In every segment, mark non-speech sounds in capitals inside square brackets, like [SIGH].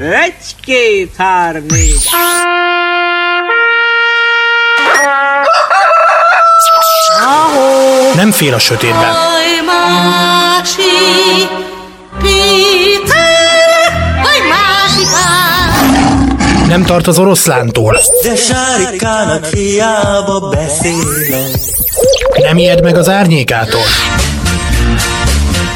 Egy, két, három, négy. Nem fél a sötétben. Nem tart az oroszlántól. De sárikának hiába beszélek. Nem ijed meg az árnyékától.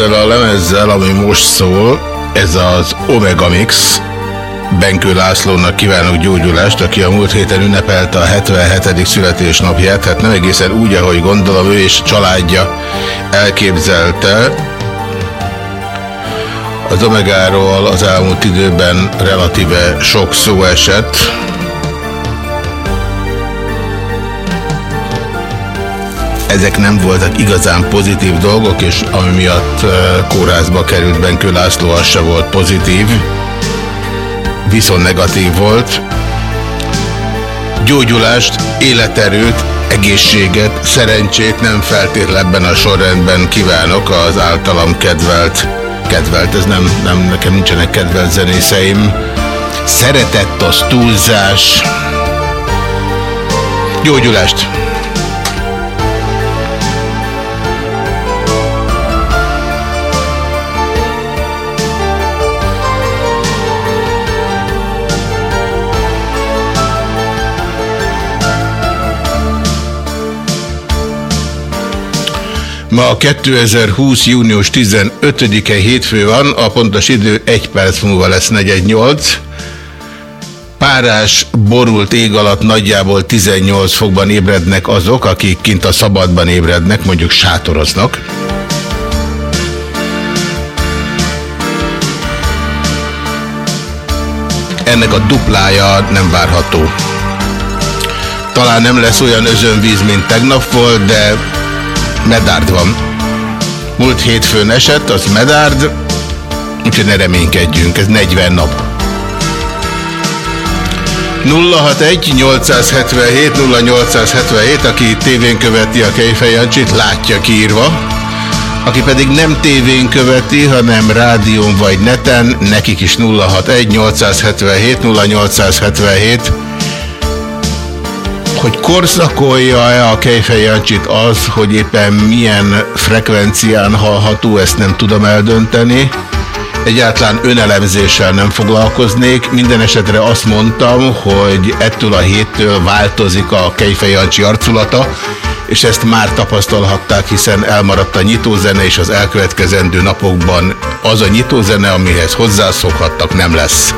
Ezzel a lemezzel, ami most szól, ez az Omega Mix. Benkő Lászlónak kívánok gyógyulást, aki a múlt héten ünnepelte a 77. születésnapját, hát nem egészen úgy, ahogy gondolom ő és családja elképzelte. Az Omegáról az elmúlt időben relatíve sok szó esett. Ezek nem voltak igazán pozitív dolgok, és ami miatt kórházba került Benkő László, az se volt pozitív, viszont negatív volt. Gyógyulást, életerőt, egészséget, szerencsét nem feltétlenül ebben a sorrendben kívánok az általam kedvelt, kedvelt, ez nem, nem nekem nincsenek kedvelt zenészeim, szeretett az túlzás, gyógyulást! Ma a 2020. június 15-e hétfő van, a pontos idő egy perc múlva lesz 418. Párás, borult ég alatt nagyjából 18 fokban ébrednek azok, akik kint a szabadban ébrednek, mondjuk sátoroznak. Ennek a duplája nem várható. Talán nem lesz olyan özönvíz, mint tegnap volt, de medárd van. Múlt hétfőn esett, az medárd, úgyhogy ne reménykedjünk, ez 40 nap. 061 877 0877, aki tévén követi a Kejfej Jancsit, látja kiírva. Aki pedig nem tévén követi, hanem rádión vagy neten, nekik is 061 877 0877 hogy korszakolja-e a Kejfej Jancsit az, hogy éppen milyen frekvencián hallható, ezt nem tudom eldönteni. Egyáltalán önelemzéssel nem foglalkoznék. Minden esetre azt mondtam, hogy ettől a héttől változik a Kejfej Jancsi arculata, és ezt már tapasztalhatták, hiszen elmaradt a nyitózene, és az elkövetkezendő napokban az a nyitózene, amihez hozzászokhattak, nem lesz.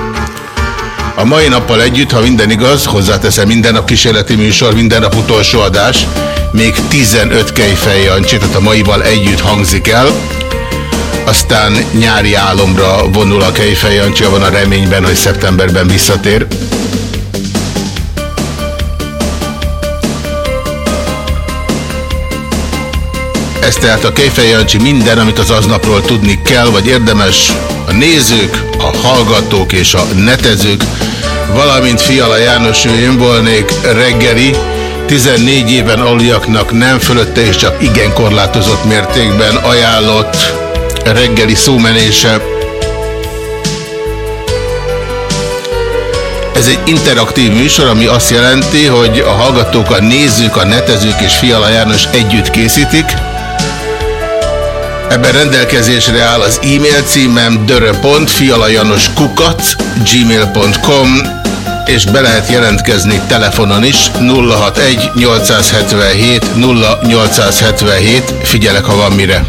A mai nappal együtt, ha minden igaz, hozzáteszem minden nap kísérleti műsor, minden nap utolsó adás, még 15 Kejfej Jancsi, tehát a maival együtt hangzik el. Aztán nyári álomra vonul a Kejfej Jancsi, van a reményben, hogy szeptemberben visszatér. Ez tehát a Kejfej Jancsi minden, amit az aznapról tudni kell, vagy érdemes a nézők, a hallgatók és a netezők, valamint Fiala János, én volnék reggeli, 14 éven aluliaknak nem fölötte és csak igen korlátozott mértékben ajánlott reggeli szómenése. Ez egy interaktív műsor, ami azt jelenti, hogy a hallgatók, a nézők, a netezők és Fiala János együtt készítik. Ebben rendelkezésre áll az e-mail címem dörö.fialajanoskukac és be lehet jelentkezni telefonon is 061 877 0877 figyelek, ha van mire.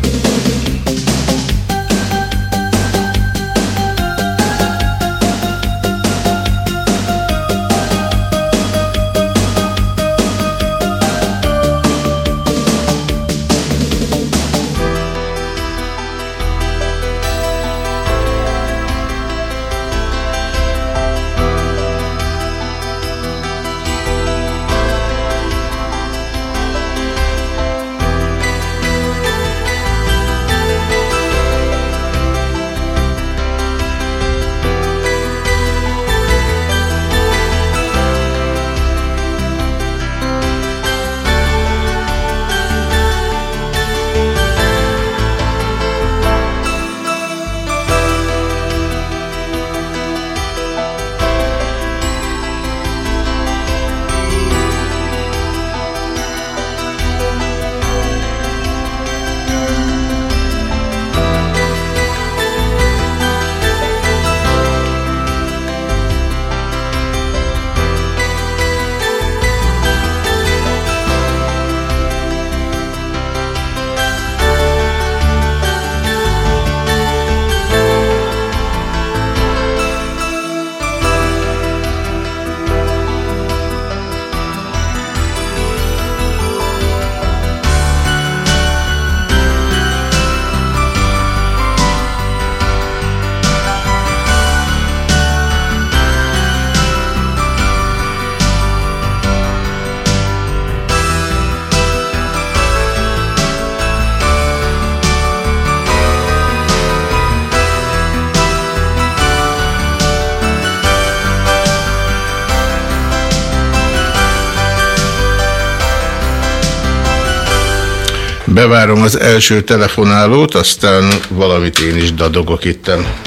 Az első telefonálót, aztán valamit én is dadogok itten.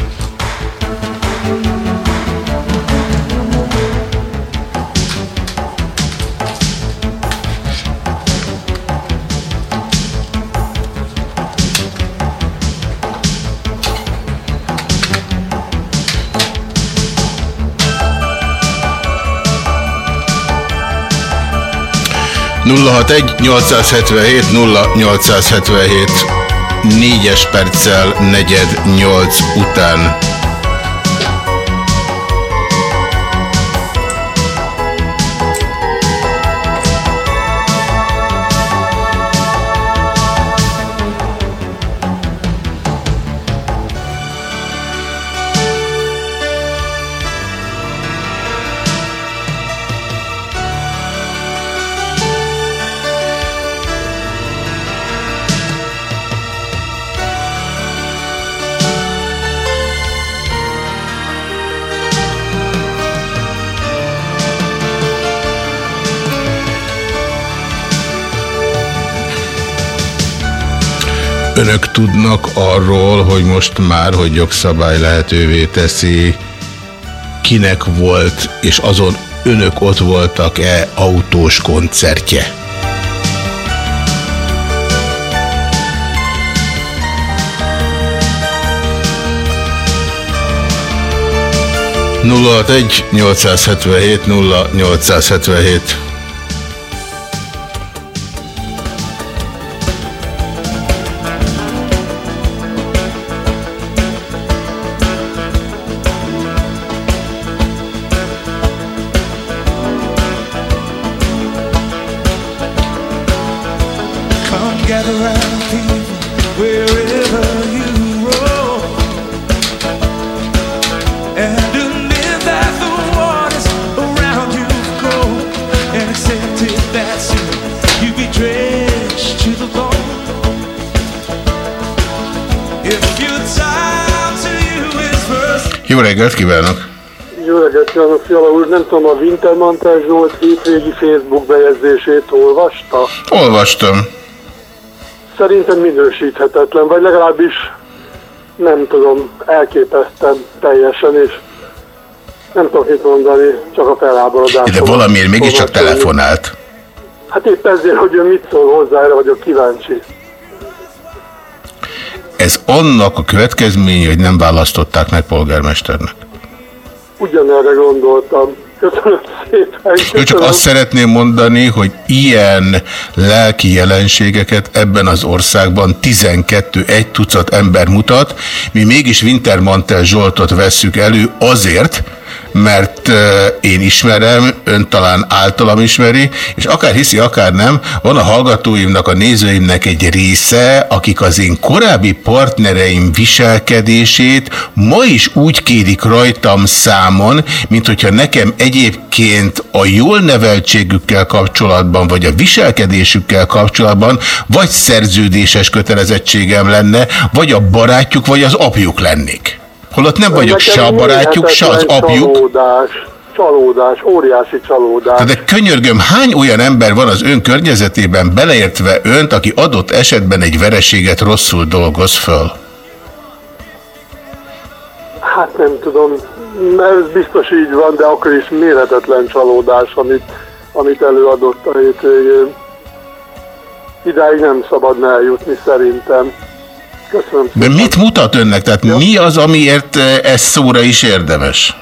Nulla hat egy 877 0877 négyes perccel negyed nyolc után. Önök tudnak arról, hogy most már, hogy jogszabály lehetővé teszi, kinek volt, és azon önök ott voltak-e autós koncertje? egy 877 0877 reggelt kívánok! Jó reggelt kívánok, Fiala úr! Nem tudom, a Wintermantel Zsolt hétvégi Facebook bejegyzését olvasta? Olvastam. Szerintem minősíthetetlen, vagy legalábbis nem tudom, elképesztem teljesen, és nem tudok mit mondani, csak a felháborodás. De valamiért mégiscsak telefonált. Hát épp ezért, hogy ő mit szól hozzá, erre vagyok kíváncsi. Ez annak a következménye, hogy nem választották meg polgármesternek. Ugyanerre gondoltam. Köszönöm szépen. Ő csak köszönöm. azt szeretném mondani, hogy ilyen lelki jelenségeket ebben az országban 12 egy tucat ember mutat. Mi mégis Wintermantel Zsoltot vesszük elő azért, mert én ismerem, ön talán általam ismeri, és akár hiszi, akár nem, van a hallgatóimnak, a nézőimnek egy része, akik az én korábbi partnereim viselkedését ma is úgy kérik rajtam számon, mint hogyha nekem egyébként a jól neveltségükkel kapcsolatban, vagy a viselkedésükkel kapcsolatban, vagy szerződéses kötelezettségem lenne, vagy a barátjuk, vagy az apjuk lennék. Holott nem vagyok Nekem se a barátjuk, se az apjuk. Csalódás, csalódás, óriási csalódás. De könyörgöm, hány olyan ember van az ön környezetében, beleértve önt, aki adott esetben egy vereséget rosszul dolgoz föl? Hát nem tudom, ez biztos így van, de akkor is méretetlen csalódás, amit, amit előadott a hétvégén. Idáig nem szabadna eljutni szerintem. Köszönöm De mit mutat önnek? Tehát mi az, amiért eh, ez szóra is érdemes?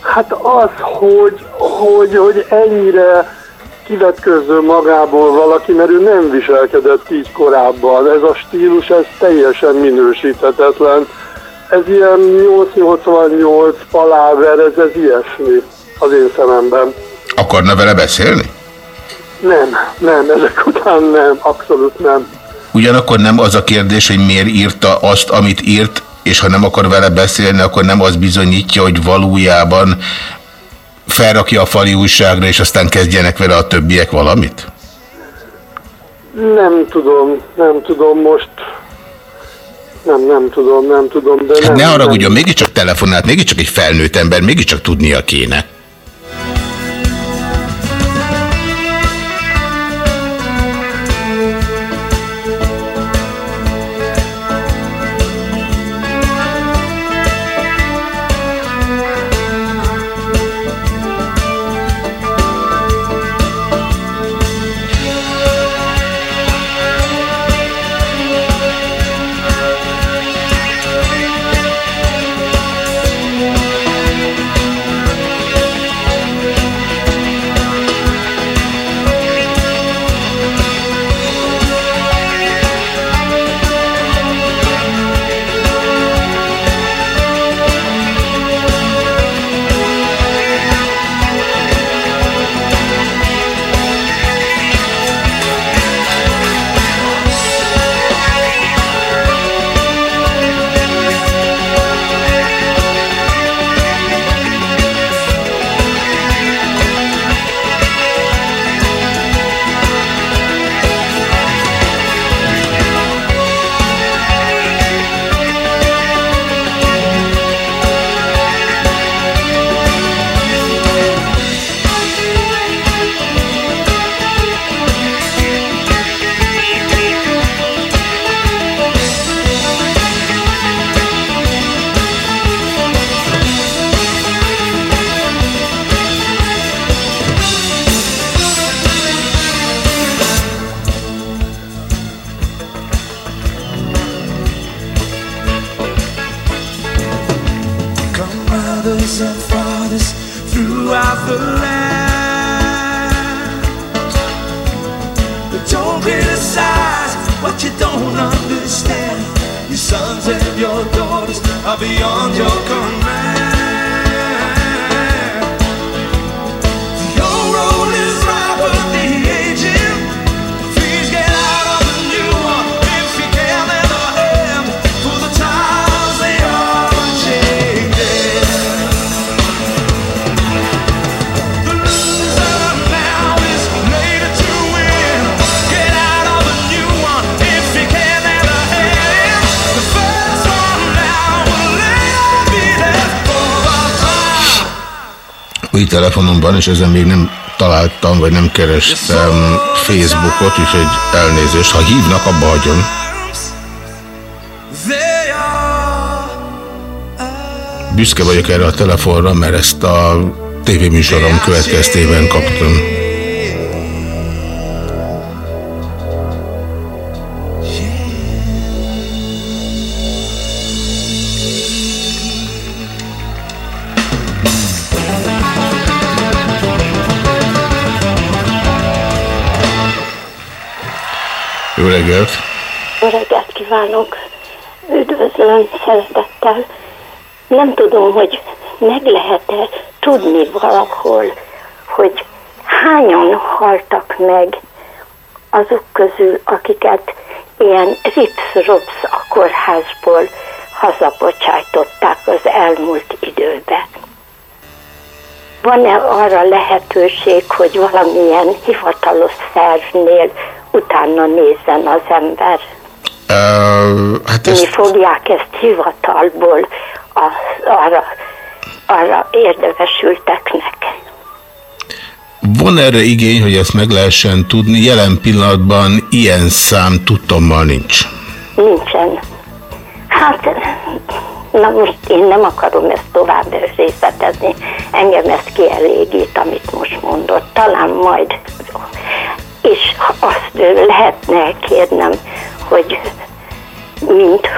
Hát az, hogy, hogy, hogy ennyire kivetköző magából valaki, mert ő nem viselkedett így korábban. Ez a stílus, ez teljesen minősíthetetlen. Ez ilyen 888 paláver, ez, ez ilyesmi az én szememben. Akarna vele beszélni? Nem, nem, ezek után nem, abszolút nem. Ugyanakkor nem az a kérdés, hogy miért írta azt, amit írt, és ha nem akar vele beszélni, akkor nem az bizonyítja, hogy valójában felrakja a fali újságra, és aztán kezdjenek vele a többiek valamit? Nem tudom, nem tudom most. Nem, nem tudom, nem tudom, de Hát nem. ne haragudjon, mégiscsak telefonált, mégiscsak egy felnőtt ember, mégiscsak tudnia kéne. Telefonomban, és ezen még nem találtam, vagy nem kerestem Facebookot, úgyhogy elnézést. Ha hívnak, abba hagyom. Büszke vagyok erre a telefonra, mert ezt a tévéműsorom következtében kaptam. Reggelt! Jó reggelt kívánok! Üdvözlöm szeretettel! Nem tudom, hogy meg lehet-e tudni valahol, hogy hányan haltak meg azok közül, akiket ilyen rips a kórházból hazabocsájtották az elmúlt időben. Van-e arra lehetőség, hogy valamilyen hivatalos szervnél utána nézzen az ember? Uh, hát Mi ezt, fogják ezt hivatalból az, arra, arra érdevesülteknek. van erre igény, hogy ezt meg lehessen tudni? Jelen pillanatban ilyen szám tudtommal nincs. Nincsen. Hát, na most én nem akarom ezt tovább részletezni. Engem ezt kielégít, amit most mondott. Talán majd. És azt lehetne kérnem, hogy mint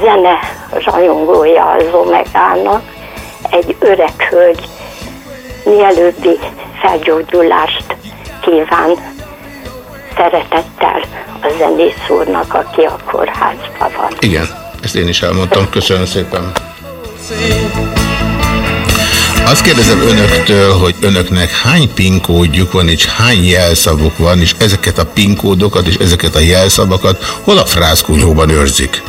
zene rajongója az Omegának, egy öreg hölgy mielőbbi felgyógyulást kíván szeretettel a zenész úrnak, aki a kórházban van. Igen, ezt én is elmondtam. Köszönöm szépen. Azt kérdezem önöktől, hogy önöknek hány pinkódjuk van, és hány jelszavuk van, és ezeket a pinkódokat és ezeket a jelszavakat hol a frászkunyhóban őrzik?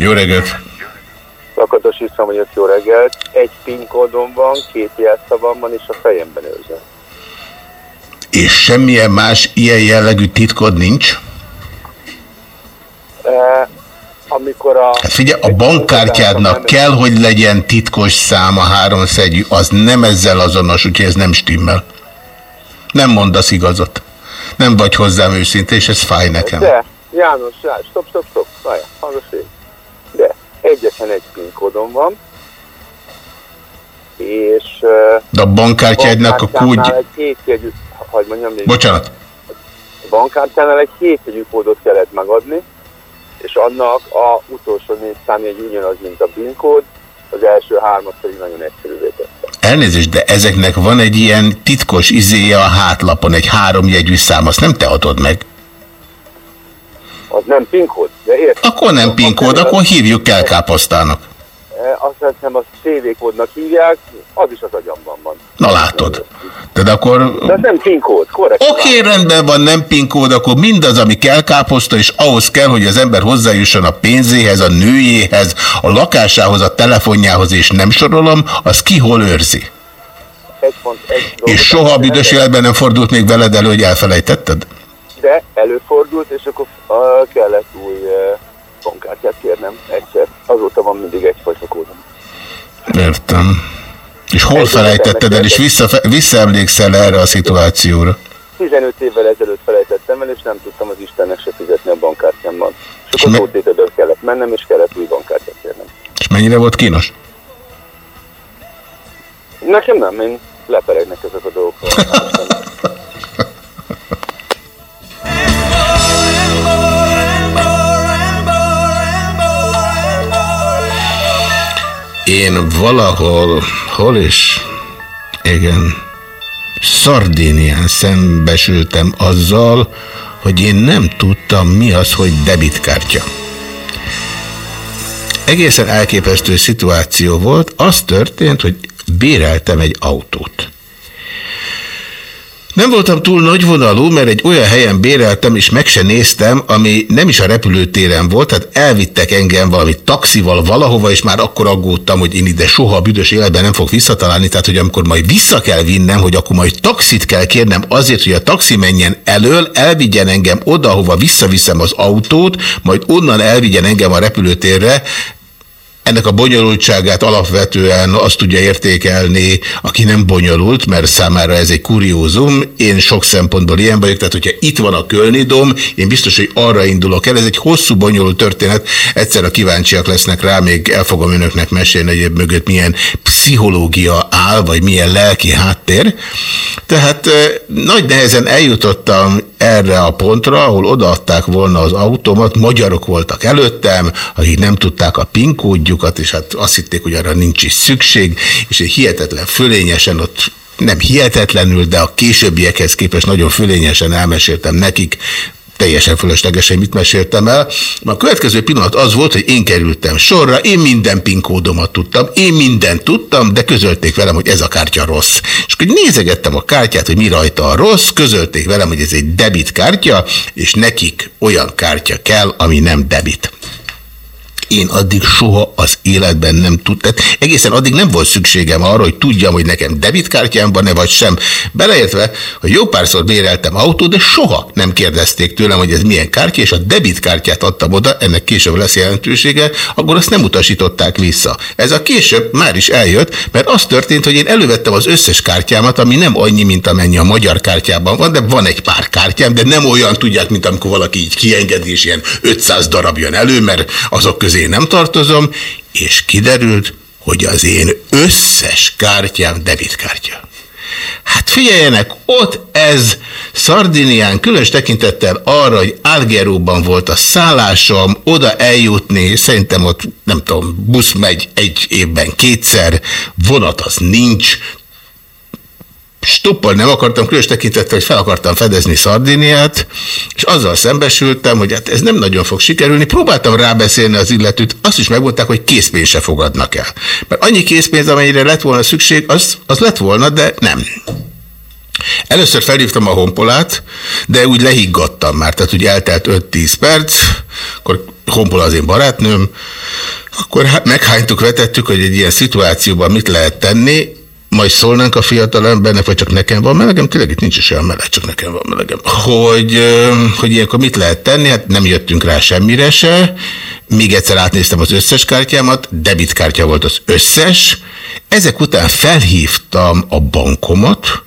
Jó reggelt! Lakatos hiszem, hogy jó reggelt. Egy PIN kódom van, két jelszavam van, és a fejemben őrzöm. És semmilyen más ilyen jellegű titkod nincs? E, amikor a... Hát figyelj, a bankkártyádnak kell, hogy legyen titkos szám a háromszegyű, az nem ezzel azonos, úgyhogy ez nem stimmel. Nem mondasz igazat. Nem vagy hozzám őszinte, és ez fáj nekem. De, János, János, stop, stop, stop, hallgass végig. Egyetlen egy PIN kódom van, és... De a bankkártyádnak a bankkártyámnál kódj... egy hétjegyű, hogy mondjam még... Bocsánat. A bankkártyánál egy hétjegyű kódot kellett megadni, és annak a utolsó négy számja egy ugyanaz, mint a PIN kód, az első hármat pedig nagyon egyszerűvé tette. Elnézést, de ezeknek van egy ilyen titkos izéje a hátlapon, egy háromjegyű szám, azt nem te adod meg. Az nem PIN kód, de érted? Akkor nem pinkód, akkor hívjuk el káposztának. E, Azt hiszem, a CV kódnak hívják, az is az agyamban van. Na látod. Tehát akkor... De ez nem PIN kód, korrekt. Oké, okay, rendben van, nem pinkód, akkor mindaz, ami kell káposzta, és ahhoz kell, hogy az ember hozzájusson a pénzéhez, a nőjéhez, a lakásához, a telefonjához, és nem sorolom, az ki hol őrzi. Egy pont, egy És soha büdös életben nem fordult még veled elő, hogy elfelejtetted? De előfordult, és akkor uh, kellett új uh, bankkártyát kérnem egyszer. Azóta van mindig egyfajta kódom. Értem. És hol felejtetted el, és vissza, visszaemlékszel erre a szituációra? 15 évvel ezelőtt felejtettem el, és nem tudtam az Istennek se fizetni a bankkártyámmal. És akkor szótétedől kellett mennem, és kellett új bankkártyát kérnem. És mennyire volt kínos? Nekem nem, én leperegnek ezek a dolgok. [LAUGHS] Én valahol, hol is, igen, Szardénián szembesültem azzal, hogy én nem tudtam mi az, hogy debitkártya. Egészen elképesztő szituáció volt. Az történt, hogy béreltem egy autót. Nem voltam túl nagyvonalú, mert egy olyan helyen béreltem, és meg se néztem, ami nem is a repülőtéren volt, tehát elvittek engem valami taxival valahova, és már akkor aggódtam, hogy én ide soha a büdös életben nem fog visszatalálni, tehát hogy amikor majd vissza kell vinnem, hogy akkor majd taxit kell kérnem azért, hogy a taxi menjen elől, elvigyen engem oda, ahova visszaviszem az autót, majd onnan elvigyen engem a repülőtérre, ennek a bonyolultságát alapvetően azt tudja értékelni, aki nem bonyolult, mert számára ez egy kuriózum. Én sok szempontból ilyen vagyok, tehát hogyha itt van a Kölnidom, én biztos, hogy arra indulok el. Ez egy hosszú, bonyolult történet. Egyszer a kíváncsiak lesznek rá, még el fogom önöknek mesélni, hogy mögött milyen pszichológia áll, vagy milyen lelki háttér. Tehát eh, nagy nehezen eljutottam erre a pontra, ahol odaadták volna az autómat, magyarok voltak előttem, akik nem tudták a PIN kódjukat, és hát azt hitték, hogy arra nincs is szükség, és egy hihetetlen fölényesen ott nem hihetetlenül, de a későbbiekhez képest nagyon fölényesen elmeséltem nekik, teljesen fölöslegesen mit meséltem el. A következő pillanat az volt, hogy én kerültem sorra, én minden pinkódomat tudtam, én mindent tudtam, de közölték velem, hogy ez a kártya rossz. És akkor nézegettem a kártyát, hogy mi rajta a rossz, közölték velem, hogy ez egy debit kártya, és nekik olyan kártya kell, ami nem debit én addig soha az életben nem tudtam. Egészen addig nem volt szükségem arra, hogy tudjam, hogy nekem debitkártyám van-e vagy sem. Beleértve, hogy jó párszor béreltem autót, de soha nem kérdezték tőlem, hogy ez milyen kártya, és a debitkártyát adtam oda, ennek később lesz jelentősége, akkor azt nem utasították vissza. Ez a később már is eljött, mert az történt, hogy én elővettem az összes kártyámat, ami nem annyi, mint amennyi a magyar kártyában van, de van egy pár kártyám, de nem olyan, tudják, mint amikor valaki így kiengedi, és ilyen 500 darab jön elő, mert azok közé nem tartozom, és kiderült, hogy az én összes kártyám debitkártya. Hát figyeljenek, ott ez Szardinián, különös tekintettel arra, hogy Algeróban volt a szállásom, oda eljutni, szerintem ott, nem tudom, busz megy egy évben kétszer, vonat az nincs, stoppal nem akartam, különös tekintettel, hogy fel akartam fedezni Szardiniát, és azzal szembesültem, hogy hát ez nem nagyon fog sikerülni. Próbáltam rábeszélni az illetőt, azt is megmondták, hogy készpénz se fogadnak el. Mert annyi készpénz, amennyire lett volna szükség, az, az lett volna, de nem. Először felhívtam a honpolát, de úgy lehiggadtam már, tehát úgy eltelt 5-10 perc, akkor honpola az én barátnőm, akkor meghánytuk, vetettük, hogy egy ilyen szituációban mit lehet tenni, majd szólnánk a fiatal embernek, vagy csak nekem van melegem, tényleg itt nincs is olyan meleg, csak nekem van melegem. Hogy, hogy ilyenkor mit lehet tenni? Hát nem jöttünk rá semmire se. Még egyszer átnéztem az összes kártyámat, debitkártya volt az összes. Ezek után felhívtam a bankomat,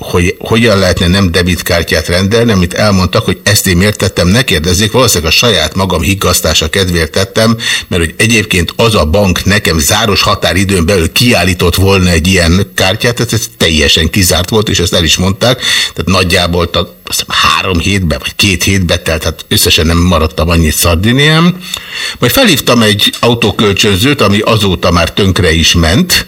hogy hogyan lehetne nem debitkártyát rendelni, amit elmondtak, hogy ezt én miért tettem, ne kérdezzék, valószínűleg a saját magam higgasztása kedvéért tettem, mert hogy egyébként az a bank nekem záros határidőn belül kiállított volna egy ilyen kártyát, tehát ez teljesen kizárt volt, és ezt el is mondták, tehát nagyjából azt három hétbe, vagy két hétbe telt, tehát összesen nem maradtam annyit Szardinián. Majd felhívtam egy autókölcsönzőt, ami azóta már tönkre is ment,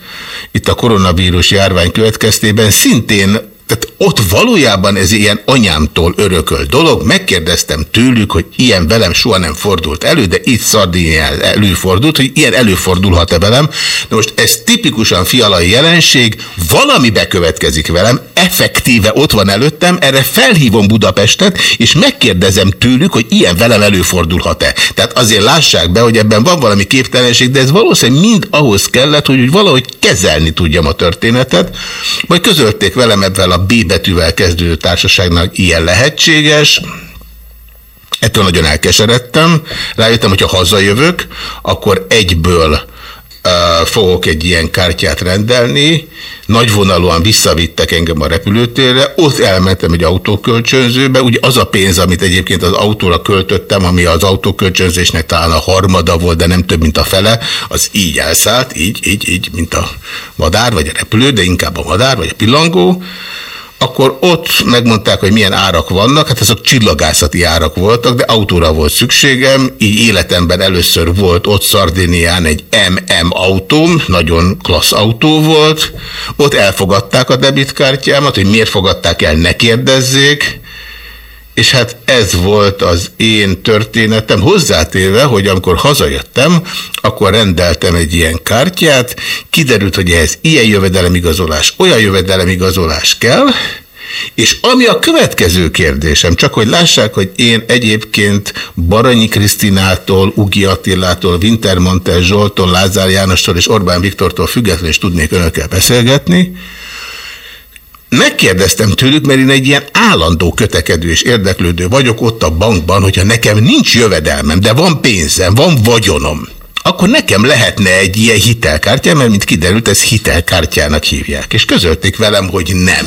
itt a koronavírus járvány következtében szintén tehát ott valójában ez ilyen anyámtól örököl dolog. Megkérdeztem tőlük, hogy ilyen velem soha nem fordult elő, de itt Szardinián előfordult, hogy ilyen előfordulhat-e velem. Na most ez tipikusan fialai jelenség, valami bekövetkezik velem, effektíve ott van előttem, erre felhívom Budapestet, és megkérdezem tőlük, hogy ilyen velem előfordulhat-e. Tehát azért lássák be, hogy ebben van valami képtelenség, de ez valószínűleg mind ahhoz kellett, hogy valahogy kezelni tudjam a történetet. Majd közölték velem ebben a B betűvel kezdődő társaságnak ilyen lehetséges, ettől nagyon elkeseredtem. Rájöttem, hogyha hazajövök, akkor egyből uh, fogok egy ilyen kártyát rendelni, nagyvonalúan visszavittek engem a repülőtérre, ott elmentem egy autókölcsönzőbe, ugye az a pénz, amit egyébként az autóra költöttem, ami az autókölcsönzésnek talán a harmada volt, de nem több, mint a fele, az így elszállt, így, így, így, mint a madár, vagy a repülő, de inkább a madár, vagy a pillangó, akkor ott megmondták, hogy milyen árak vannak, hát azok csillagászati árak voltak, de autóra volt szükségem, így életemben először volt ott Szardinián egy MM autóm, nagyon klassz autó volt, ott elfogadták a debitkártyámat, hogy miért fogadták el, ne kérdezzék, és hát ez volt az én történetem, hozzátéve, hogy amikor hazajöttem, akkor rendeltem egy ilyen kártyát, kiderült, hogy ehhez ilyen jövedelemigazolás, olyan jövedelemigazolás kell, És ami a következő kérdésem, csak hogy lássák, hogy én egyébként Baranyi Krisztinától, Ugi Attilától, Wintermantel Zsoltól, Lázár Jánostól és Orbán Viktortól függetlenül is tudnék önökkel beszélgetni, Megkérdeztem tőlük, mert én egy ilyen állandó kötekedő és érdeklődő vagyok ott a bankban, hogyha nekem nincs jövedelmem, de van pénzem, van vagyonom, akkor nekem lehetne egy ilyen hitelkártya, mert mint kiderült, ez hitelkártyának hívják. És közölték velem, hogy nem.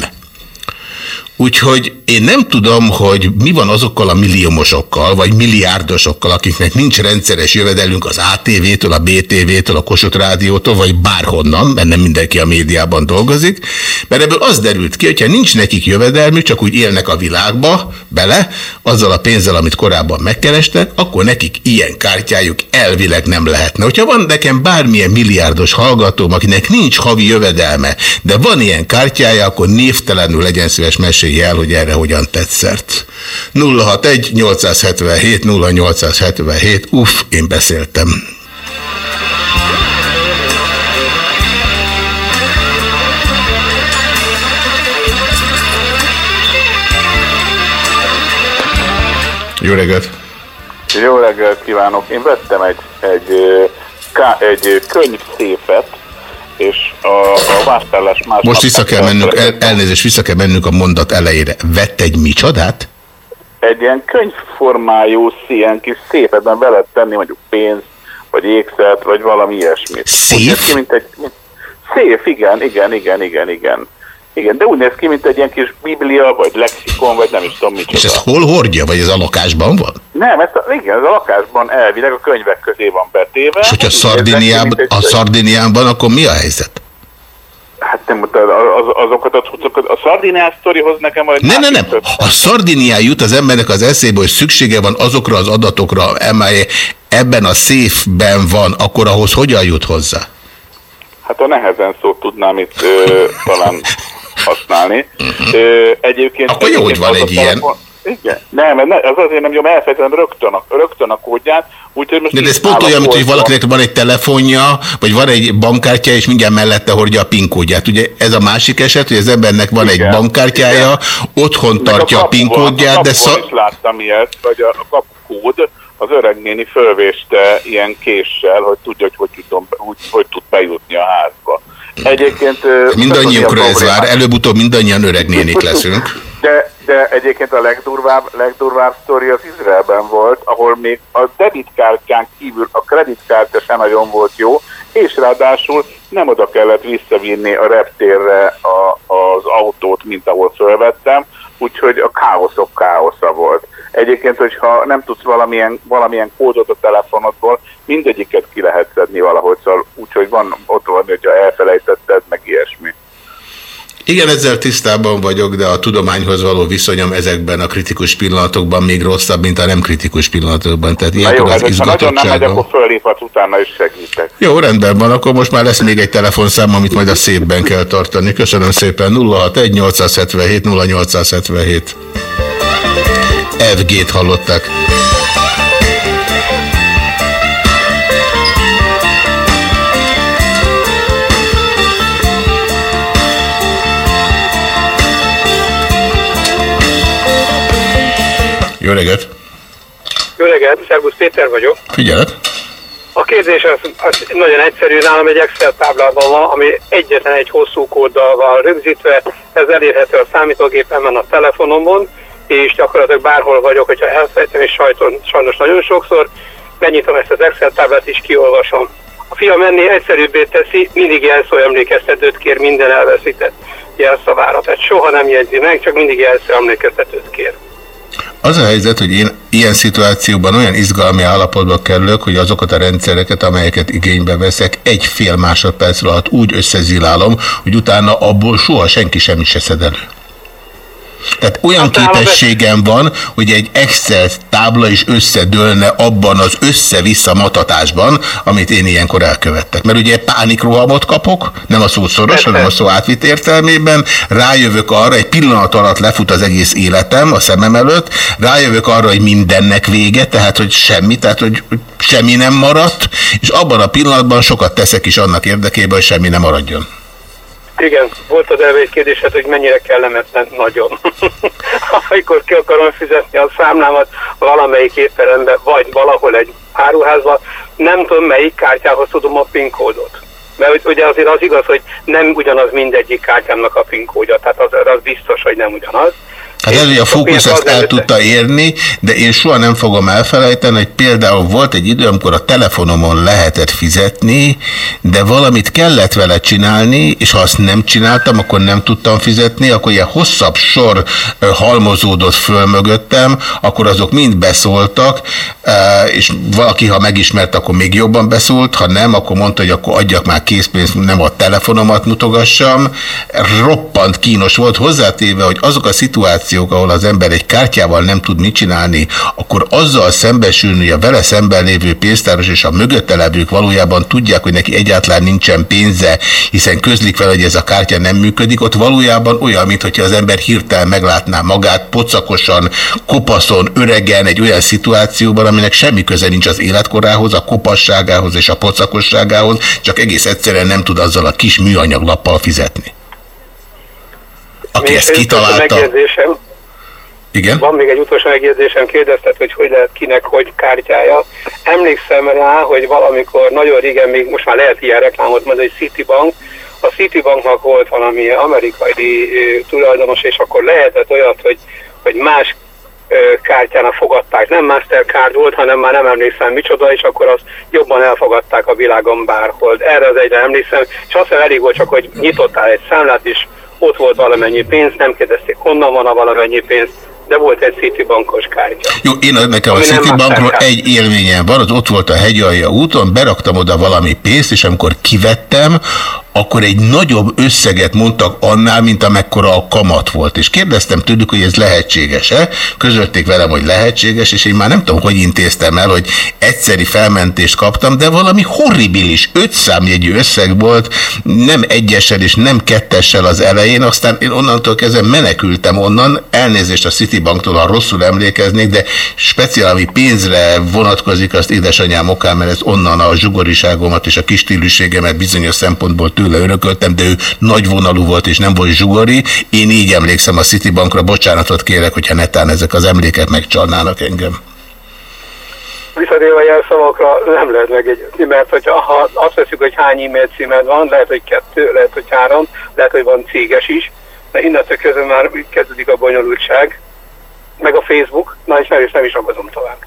Úgyhogy én nem tudom, hogy mi van azokkal a milliómosokkal, vagy milliárdosokkal, akiknek nincs rendszeres jövedelünk az ATV-től, a BTV-től, a Kossuth Rádiótól, vagy bárhonnan, mert nem mindenki a médiában dolgozik, mert ebből az derült ki, hogyha nincs nekik jövedelmük, csak úgy élnek a világba bele, azzal a pénzzel, amit korábban megkerestek, akkor nekik ilyen kártyájuk elvileg nem lehetne. Hogyha van nekem bármilyen milliárdos hallgatóm, akinek nincs havi jövedelme, de van ilyen kártyája, akkor névtelenül legyen szíves mesélj el, hogy erre hogyan tetszert. 061 877 0877 uff, én beszéltem. Jó reggelt! Jó reggelt kívánok! Én vettem egy, egy, egy könyvszépet, és a, a vásárlás más Most vissza kell mennünk, el, elnézést, vissza kell mennünk a mondat elejére. Vett egy micsodát? egy ilyen könyvformájú, ilyen kis szépetben be lehet tenni mondjuk pénzt, vagy ékszert, vagy valami ilyesmit. Szép? Ki, mint egy, mint, szép, igen, igen, igen, igen, igen. Igen, de úgy néz ki, mint egy ilyen kis biblia, vagy lexikon, vagy nem is tudom micsoda. És ezt hol hordja, vagy ez a lakásban van? Nem, ez a, igen, ez a lakásban elvileg a könyvek közé van betéve. És hogyha Szardiniában, a. Szardiniában, akkor mi a helyzet? Hát nem, az, az, azokat a cuccokat, a Szardiniás sztorihoz nekem majd... Nem, nem, nem. Ha Szardinián jut az embernek az eszébe, hogy szüksége van azokra az adatokra, amely ebben a széfben van, akkor ahhoz hogyan jut hozzá? Hát a nehezen szót tudnám itt ö, talán [LAUGHS] használni. Ö, egyébként... Akkor jó, hogy van a egy ilyen. telefon- Igen. Nem, ne, az azért nem jó, mert elfelejtettem rögtön a, rögtön a kódját, úgyhogy most... De ez pont a olyan, mint hogy valakinek van egy telefonja, vagy van egy bankkártya, és mindjárt mellette hordja a PIN kódját. Ugye ez a másik eset, hogy az embernek van egy bankkártyája, otthon Meg tartja a PIN kódját, de A kapuban is láttam ilyet, hogy a, a kapukód az öreg néni fölvéste ilyen késsel, hogy tudja, hogy hogy, tudom, hogy, hogy tud bejutni a házba. Egyébként... ö, Mindannyiunkra tudod, mi a ez vár, probléma? előbb-utóbb mindannyian öreg nénik [LAUGHS] leszünk. De, de egyébként a legdurvább, legdurvább sztori az Izraelben volt, ahol még a debitkártyán kívül a kreditkártya sem nagyon volt jó, és ráadásul nem oda kellett visszavinni a reptérre a, az autót, mint ahol fölvettem, úgyhogy a káoszok káosza volt. Egyébként, hogyha nem tudsz valamilyen, valamilyen kódot a telefonodból, mindegyiket ki lehet szedni valahogy, szóval úgyhogy van ott van, hogyha ilyesmi. Igen, ezzel tisztában vagyok, de a tudományhoz való viszonyom ezekben a kritikus pillanatokban még rosszabb, mint a nem kritikus pillanatokban. Tehát Na jó, ilyenkor hát az ha nagyon nem megy, akkor fölhívhat, utána is segítek. Jó, rendben van, akkor most már lesz még egy telefonszám, amit majd a szépben kell tartani. Köszönöm szépen. 061 877 0877. FG-t hallották. Jó reggelt! Jó reggelt, Szerbusz Péter vagyok. Figyelek! A kérdés az, az nagyon egyszerű, nálam egy Excel táblában van, ami egyetlen egy hosszú kóddal van rögzítve, ez elérhető a számítógépemben, a telefonomon, és gyakorlatilag bárhol vagyok, hogyha elfelejtem, és sajton, sajnos nagyon sokszor, benyitom ezt az Excel táblát, és kiolvasom. A fiam ennél egyszerűbbé teszi, mindig jelszó emlékeztetőt kér minden elveszített jelszavára. Tehát soha nem jegyzi meg, csak mindig jelszó emlékeztetőt kér. Az a helyzet, hogy én ilyen szituációban olyan izgalmi állapotba kerülök, hogy azokat a rendszereket, amelyeket igénybe veszek, egy fél másodperc alatt úgy összezilálom, hogy utána abból soha senki semmit se szed elő. Tehát olyan képességem van, hogy egy Excel tábla is összedőlne abban az össze-vissza matatásban, amit én ilyenkor elkövettek. Mert ugye pánikrohamot kapok, nem a szó szoros, hanem a szó átvitt értelmében, rájövök arra, egy pillanat alatt lefut az egész életem a szemem előtt, rájövök arra, hogy mindennek vége, tehát hogy semmi, tehát hogy semmi nem maradt, és abban a pillanatban sokat teszek is annak érdekében, hogy semmi nem maradjon. Igen, volt az elve egy kérdésed, hogy mennyire kellemetlen, nagyon. [LAUGHS] Amikor ki akarom fizetni a számlámat valamelyik étterembe, vagy valahol egy áruházba, nem tudom melyik kártyához tudom a PIN kódot. Mert ugye azért az igaz, hogy nem ugyanaz mindegyik kártyámnak a PIN kódja, tehát az, az biztos, hogy nem ugyanaz. Hát ez, hogy a fókusz ezt el tudta érni, de én soha nem fogom elfelejteni, hogy például volt egy idő, amikor a telefonomon lehetett fizetni, de valamit kellett vele csinálni, és ha azt nem csináltam, akkor nem tudtam fizetni, akkor ilyen hosszabb sor halmozódott föl mögöttem, akkor azok mind beszóltak, és valaki, ha megismert, akkor még jobban beszólt, ha nem, akkor mondta, hogy akkor adjak már készpénzt, nem a telefonomat mutogassam. Roppant kínos volt, hozzátéve, hogy azok a szituációk, ahol az ember egy kártyával nem tud mit csinálni, akkor azzal szembesülni, hogy a vele szemben lévő pénztáros és a mögötte levők valójában tudják, hogy neki egyáltalán nincsen pénze, hiszen közlik vele, hogy ez a kártya nem működik, ott valójában olyan, mintha az ember hirtelen meglátná magát pocakosan, kopaszon, öregen egy olyan szituációban, aminek semmi köze nincs az életkorához, a kopasságához és a pocakosságához, csak egész egyszerűen nem tud azzal a kis műanyaglappal fizetni. Aki Még ezt kitalálta, Megjegyzésem, igen? Van még egy utolsó megjegyzésem, kérdezted, hogy hogy lehet kinek, hogy kártyája. Emlékszem rá, hogy valamikor nagyon régen, még most már lehet ilyen reklámot mondani, hogy Citibank, a Citibanknak volt valami amerikai tulajdonos, és akkor lehetett olyat, hogy, hogy más kártyának fogadták. Nem Mastercard volt, hanem már nem emlékszem micsoda, és akkor azt jobban elfogadták a világon bárhol. Erre az egyre emlékszem, és azt hiszem elég volt csak, hogy nyitottál egy számlát, és ott volt valamennyi pénz, nem kérdezték, honnan van a valamennyi pénz, de volt egy Citibankos kártya. Jó, én nekem a Citibankról egy élményem van, az ott volt a hegyalja úton, beraktam oda valami pénzt, és amikor kivettem, akkor egy nagyobb összeget mondtak annál, mint amekkora a kamat volt. És kérdeztem tőlük, hogy ez lehetséges-e. Közölték velem, hogy lehetséges, és én már nem tudom, hogy intéztem el, hogy egyszeri felmentést kaptam, de valami horribilis öt számjegyű összeg volt, nem egyessel és nem kettessel az elején, aztán én onnantól kezdve menekültem onnan, elnézést a Citibanktól, ha rosszul emlékeznék, de speciál, ami pénzre vonatkozik, azt édesanyám okán, mert ez onnan a zsugoriságomat és a kistílűségemet bizonyos szempontból tőle örököltem, de ő nagy vonalú volt és nem volt zsugori. Én így emlékszem a Citibankra, bocsánatot kérek, hogyha netán ezek az emlékek megcsalnának engem. Visszatérve a jelszavakra nem lehet megegyezni, mert hogyha ha azt veszük, hogy hány e-mail címed van, lehet, hogy kettő, lehet, hogy három, lehet, hogy van céges is, de innentől kezdve már kezdődik a bonyolultság, meg a Facebook, na és nem is, nem is akadom tovább.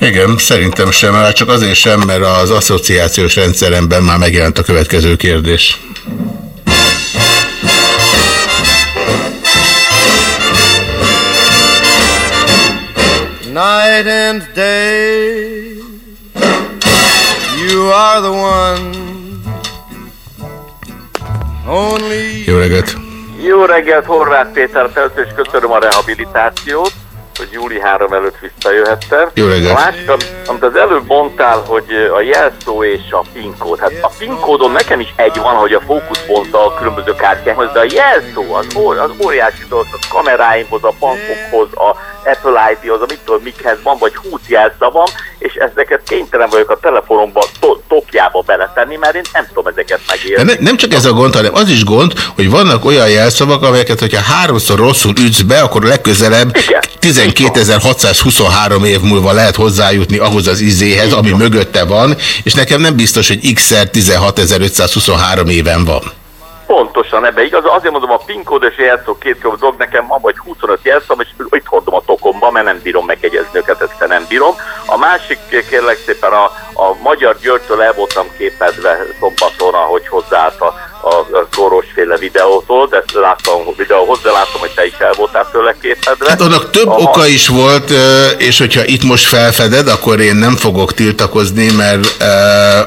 Igen, szerintem sem, már csak azért sem, mert az asszociációs rendszeremben már megjelent a következő kérdés. Night and day, you are the one. Only Jó reggelt! Jó reggelt, Horváth Péter, először is köszönöm a rehabilitációt, hogy júli 3 előtt visszajöhettem. Jó reggelt. A másik, am- amit az előbb mondtál, hogy a jelszó és a PIN kód. Hát a PIN kódon nekem is egy van, hogy a fókuszponttal a különböző kártyákhoz, de a jelszó az, ó- az óriási dolog, a kameráimhoz, a bankokhoz, a Apple ID-hoz, a mit tudom, mikhez van, vagy 20 jelszavam, és ezeket kénytelen vagyok a telefonomba, to- tokjába beletenni, mert én nem tudom ezeket De megérni. ne, nem csak ez a gond, hanem az is gond, hogy vannak olyan jelszavak, amelyeket, hogyha háromszor rosszul ütsz be, akkor legközelebb 12.623 év múlva lehet hozzájutni ahhoz az izéhez, ami mögötte van, és nekem nem biztos, hogy x-szer 16.523 éven van. Pontosan ebbe igaz, azért mondom, a PIN kódos jelszó két dolog, nekem van vagy 25 jelszám, és itt hordom a tokomba, mert nem bírom megjegyezni őket, ezt nem bírom. A másik, kérlek szépen, a, a Magyar Györgytől el voltam képedve szombaton, ahogy hozzáállt a, a, a Zorosféle videótól, de ezt láttam a videóhoz, de látom, hogy te is el voltál tőle képedve. Hát annak több Aha. oka is volt, és hogyha itt most felfeded, akkor én nem fogok tiltakozni, mert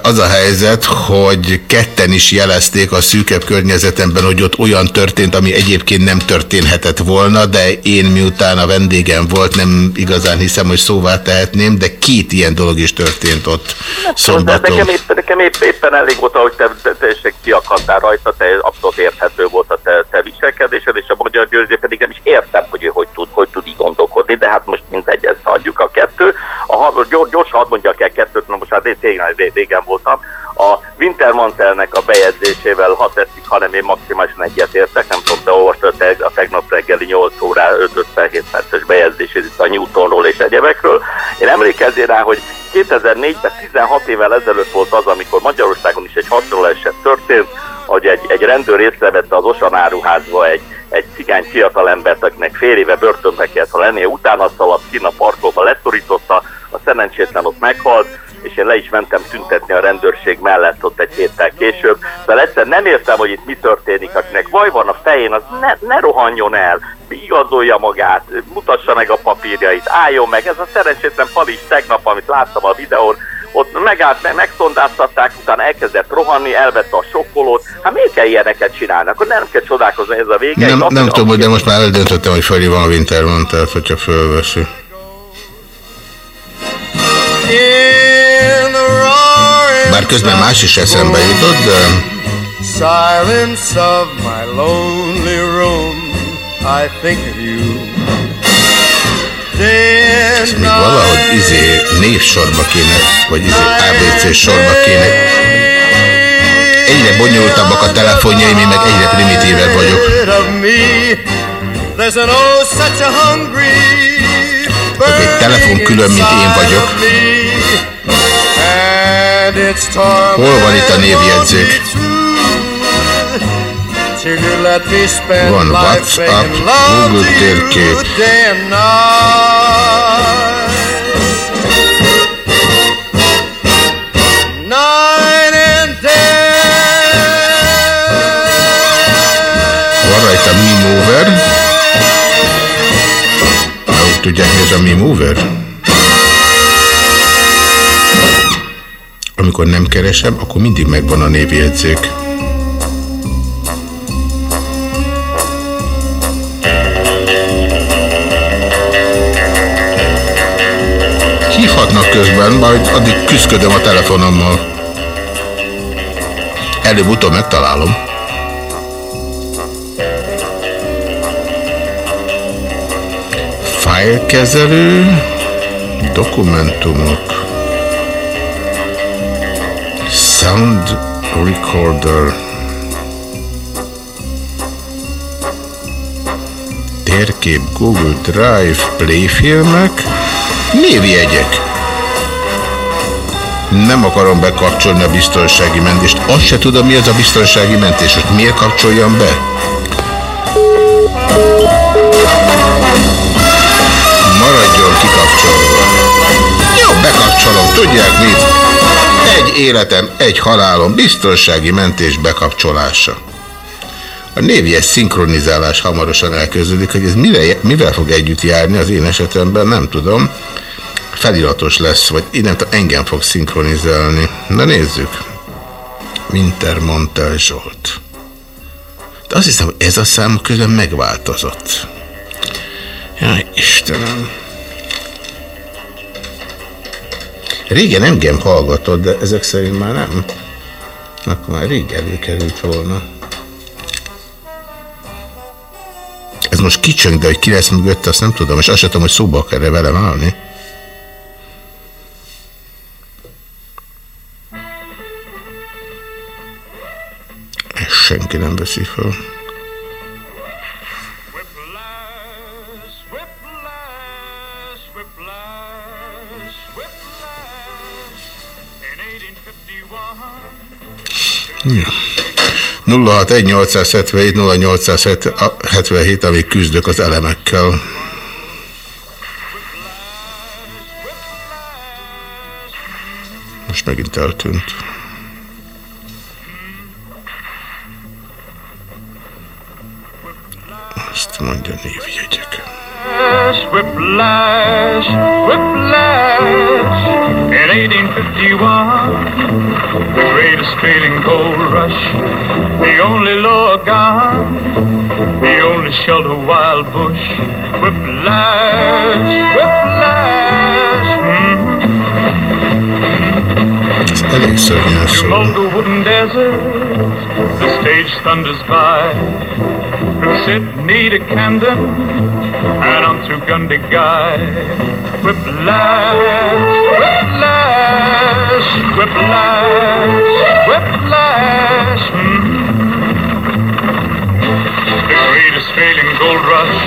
az a helyzet, hogy ketten is jelezték a szűkebb környezetemben, hogy ott olyan történt, ami egyébként nem történhetett volna, de én miután a vendégem volt, nem igazán hiszem, hogy szóvá tehetném, de két ilyen dolog is történt ott De szombaton. nekem, épp, nekem épp, éppen elég volt, ahogy te, te teljesen kiakadtál rajta, te abszolút érthető volt a te, te viselkedésed, és a magyar győző pedig nem is értem, hogy ő hogy tud, hogy tud így gondolkodni, de hát most mindegy, ezt hagyjuk a kettő. A ha, gyors, gyorsan hadd mondjak el kettőt, na most hát én tényleg ré- régen voltam. A Wintermantelnek a bejegyzésével, ha tetszik, hanem én maximálisan egyetértek, nem tudom, te olvastad te- a tegnap reggeli 8 órá 5-57 perces bejegyzését itt a Newtonról és egyebekről. Én emlékezzél rá, hogy 2004-ben 16 évvel ezelőtt volt az, amikor Magyarországon is egy hasonló eset történt, hogy egy, egy rendőr észrevette az Osan áruházba egy, egy cigány fiatalembert, akinek fél éve börtönbe kellett lennie, utána szaladt ki a parkolba, leszorította, a szerencsétlen ott meghalt, és én le is mentem tüntetni a rendőrség mellett ott egy héttel később. De egyszer nem értem, hogy itt mi történik, akinek vaj van a fején, az ne, ne rohanjon el, igazolja magát, mutassa meg a papírjait, álljon meg. Ez a szerencsétlen pali is tegnap, amit láttam a videón, ott megállt, meg, megszondáztatták, utána elkezdett rohanni, elvette a sokkolót. Hát miért kell ilyeneket csinálni? Akkor nem kell csodálkozni, ez a vége. Nem, nem tudom, hogy de most már eldöntöttem, hogy felhívom a Wintermantelt, hogyha fölveszi. Bár közben más is eszembe jutott, de Silence of my lonely room, I think of you. And még valahogy izé névsorba kéne, vagy izé ABC sorba kéne. Egyre bonyolultabbak a telefonjaim, én meg egyre primitívebb vagyok. Tehát egy telefon külön, mint én vagyok. Hol van itt a névjegyzék? Van WhatsApp, Google térkép. Van rajta Mi Mover. Na, úgy tudják, mi ez a Mi Amikor nem keresem, akkor mindig megvan a névjegyzék. Hívhatnak közben, majd addig küzdködöm a telefonommal. Előbb-utóbb megtalálom. Fájlkezelő, dokumentumok, sound recorder, térkép, Google Drive, playfilmek, névjegyek. Nem akarom bekapcsolni a biztonsági mentést. Azt se tudom, mi az a biztonsági mentés, hogy miért kapcsoljam be. Maradjon kikapcsolva. Jó, bekapcsolom, tudják mit? Egy életem, egy halálom, biztonsági mentés bekapcsolása. A névjes szinkronizálás hamarosan elkezdődik, hogy ez mire, mivel fog együtt járni az én esetemben, nem tudom. Feliratos lesz, vagy én nem tudom, engem fog szinkronizálni. Na nézzük. Wintermantel Zsolt. De azt hiszem, hogy ez a szám közben megváltozott. Jaj, Istenem. Régen engem hallgatott, de ezek szerint már nem. Akkor már rég előkerült volna. Ez most kicsöng, de hogy ki lesz mögötte, azt nem tudom, és azt sem tudom, hogy szóba akar-e velem állni. Senki nem veszi fel. Ja. 061 0877 amíg küzdök az elemekkel. Most megint eltűnt. Azt mondja névjegyek. Whiplash, whiplash, in 1851, the greatest feeling gold rush, the only law gone, the only shelter wild bush, whiplash, whiplash. Mm. Elég szörnyen You szól. mold the wooden desert, the stage thunders by. Through Sydney to Camden, and on through Gundy Guy. Whiplash, whiplash, whiplash, whiplash. mm. The greatest failing gold rush,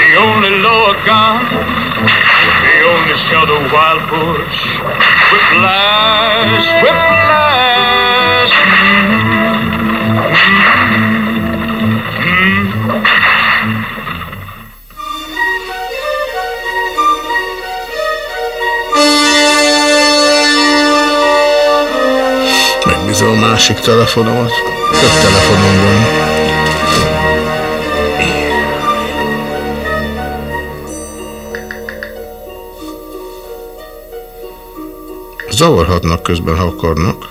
the only lower gun, the only shelter wild bush. Whiplash, whiplash. A másik telefonomat. Több telefonom van. Zavarhatnak közben, ha akarnak.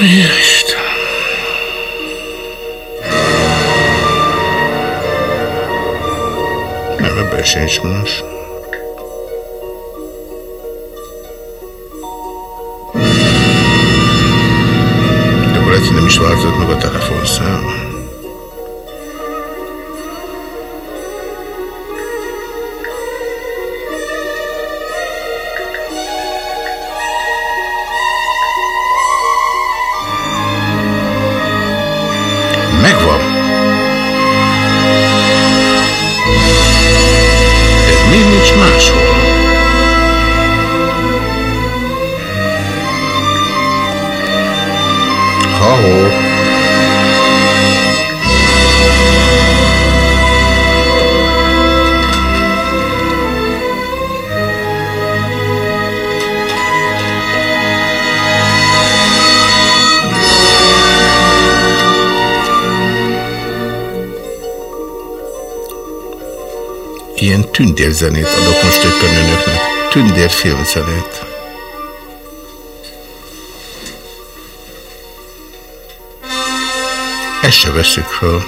Isten. Nem, ebben sincs más. egy zenét adok most éppen önöknek. Tündér filmzenét. Ezt se veszük föl.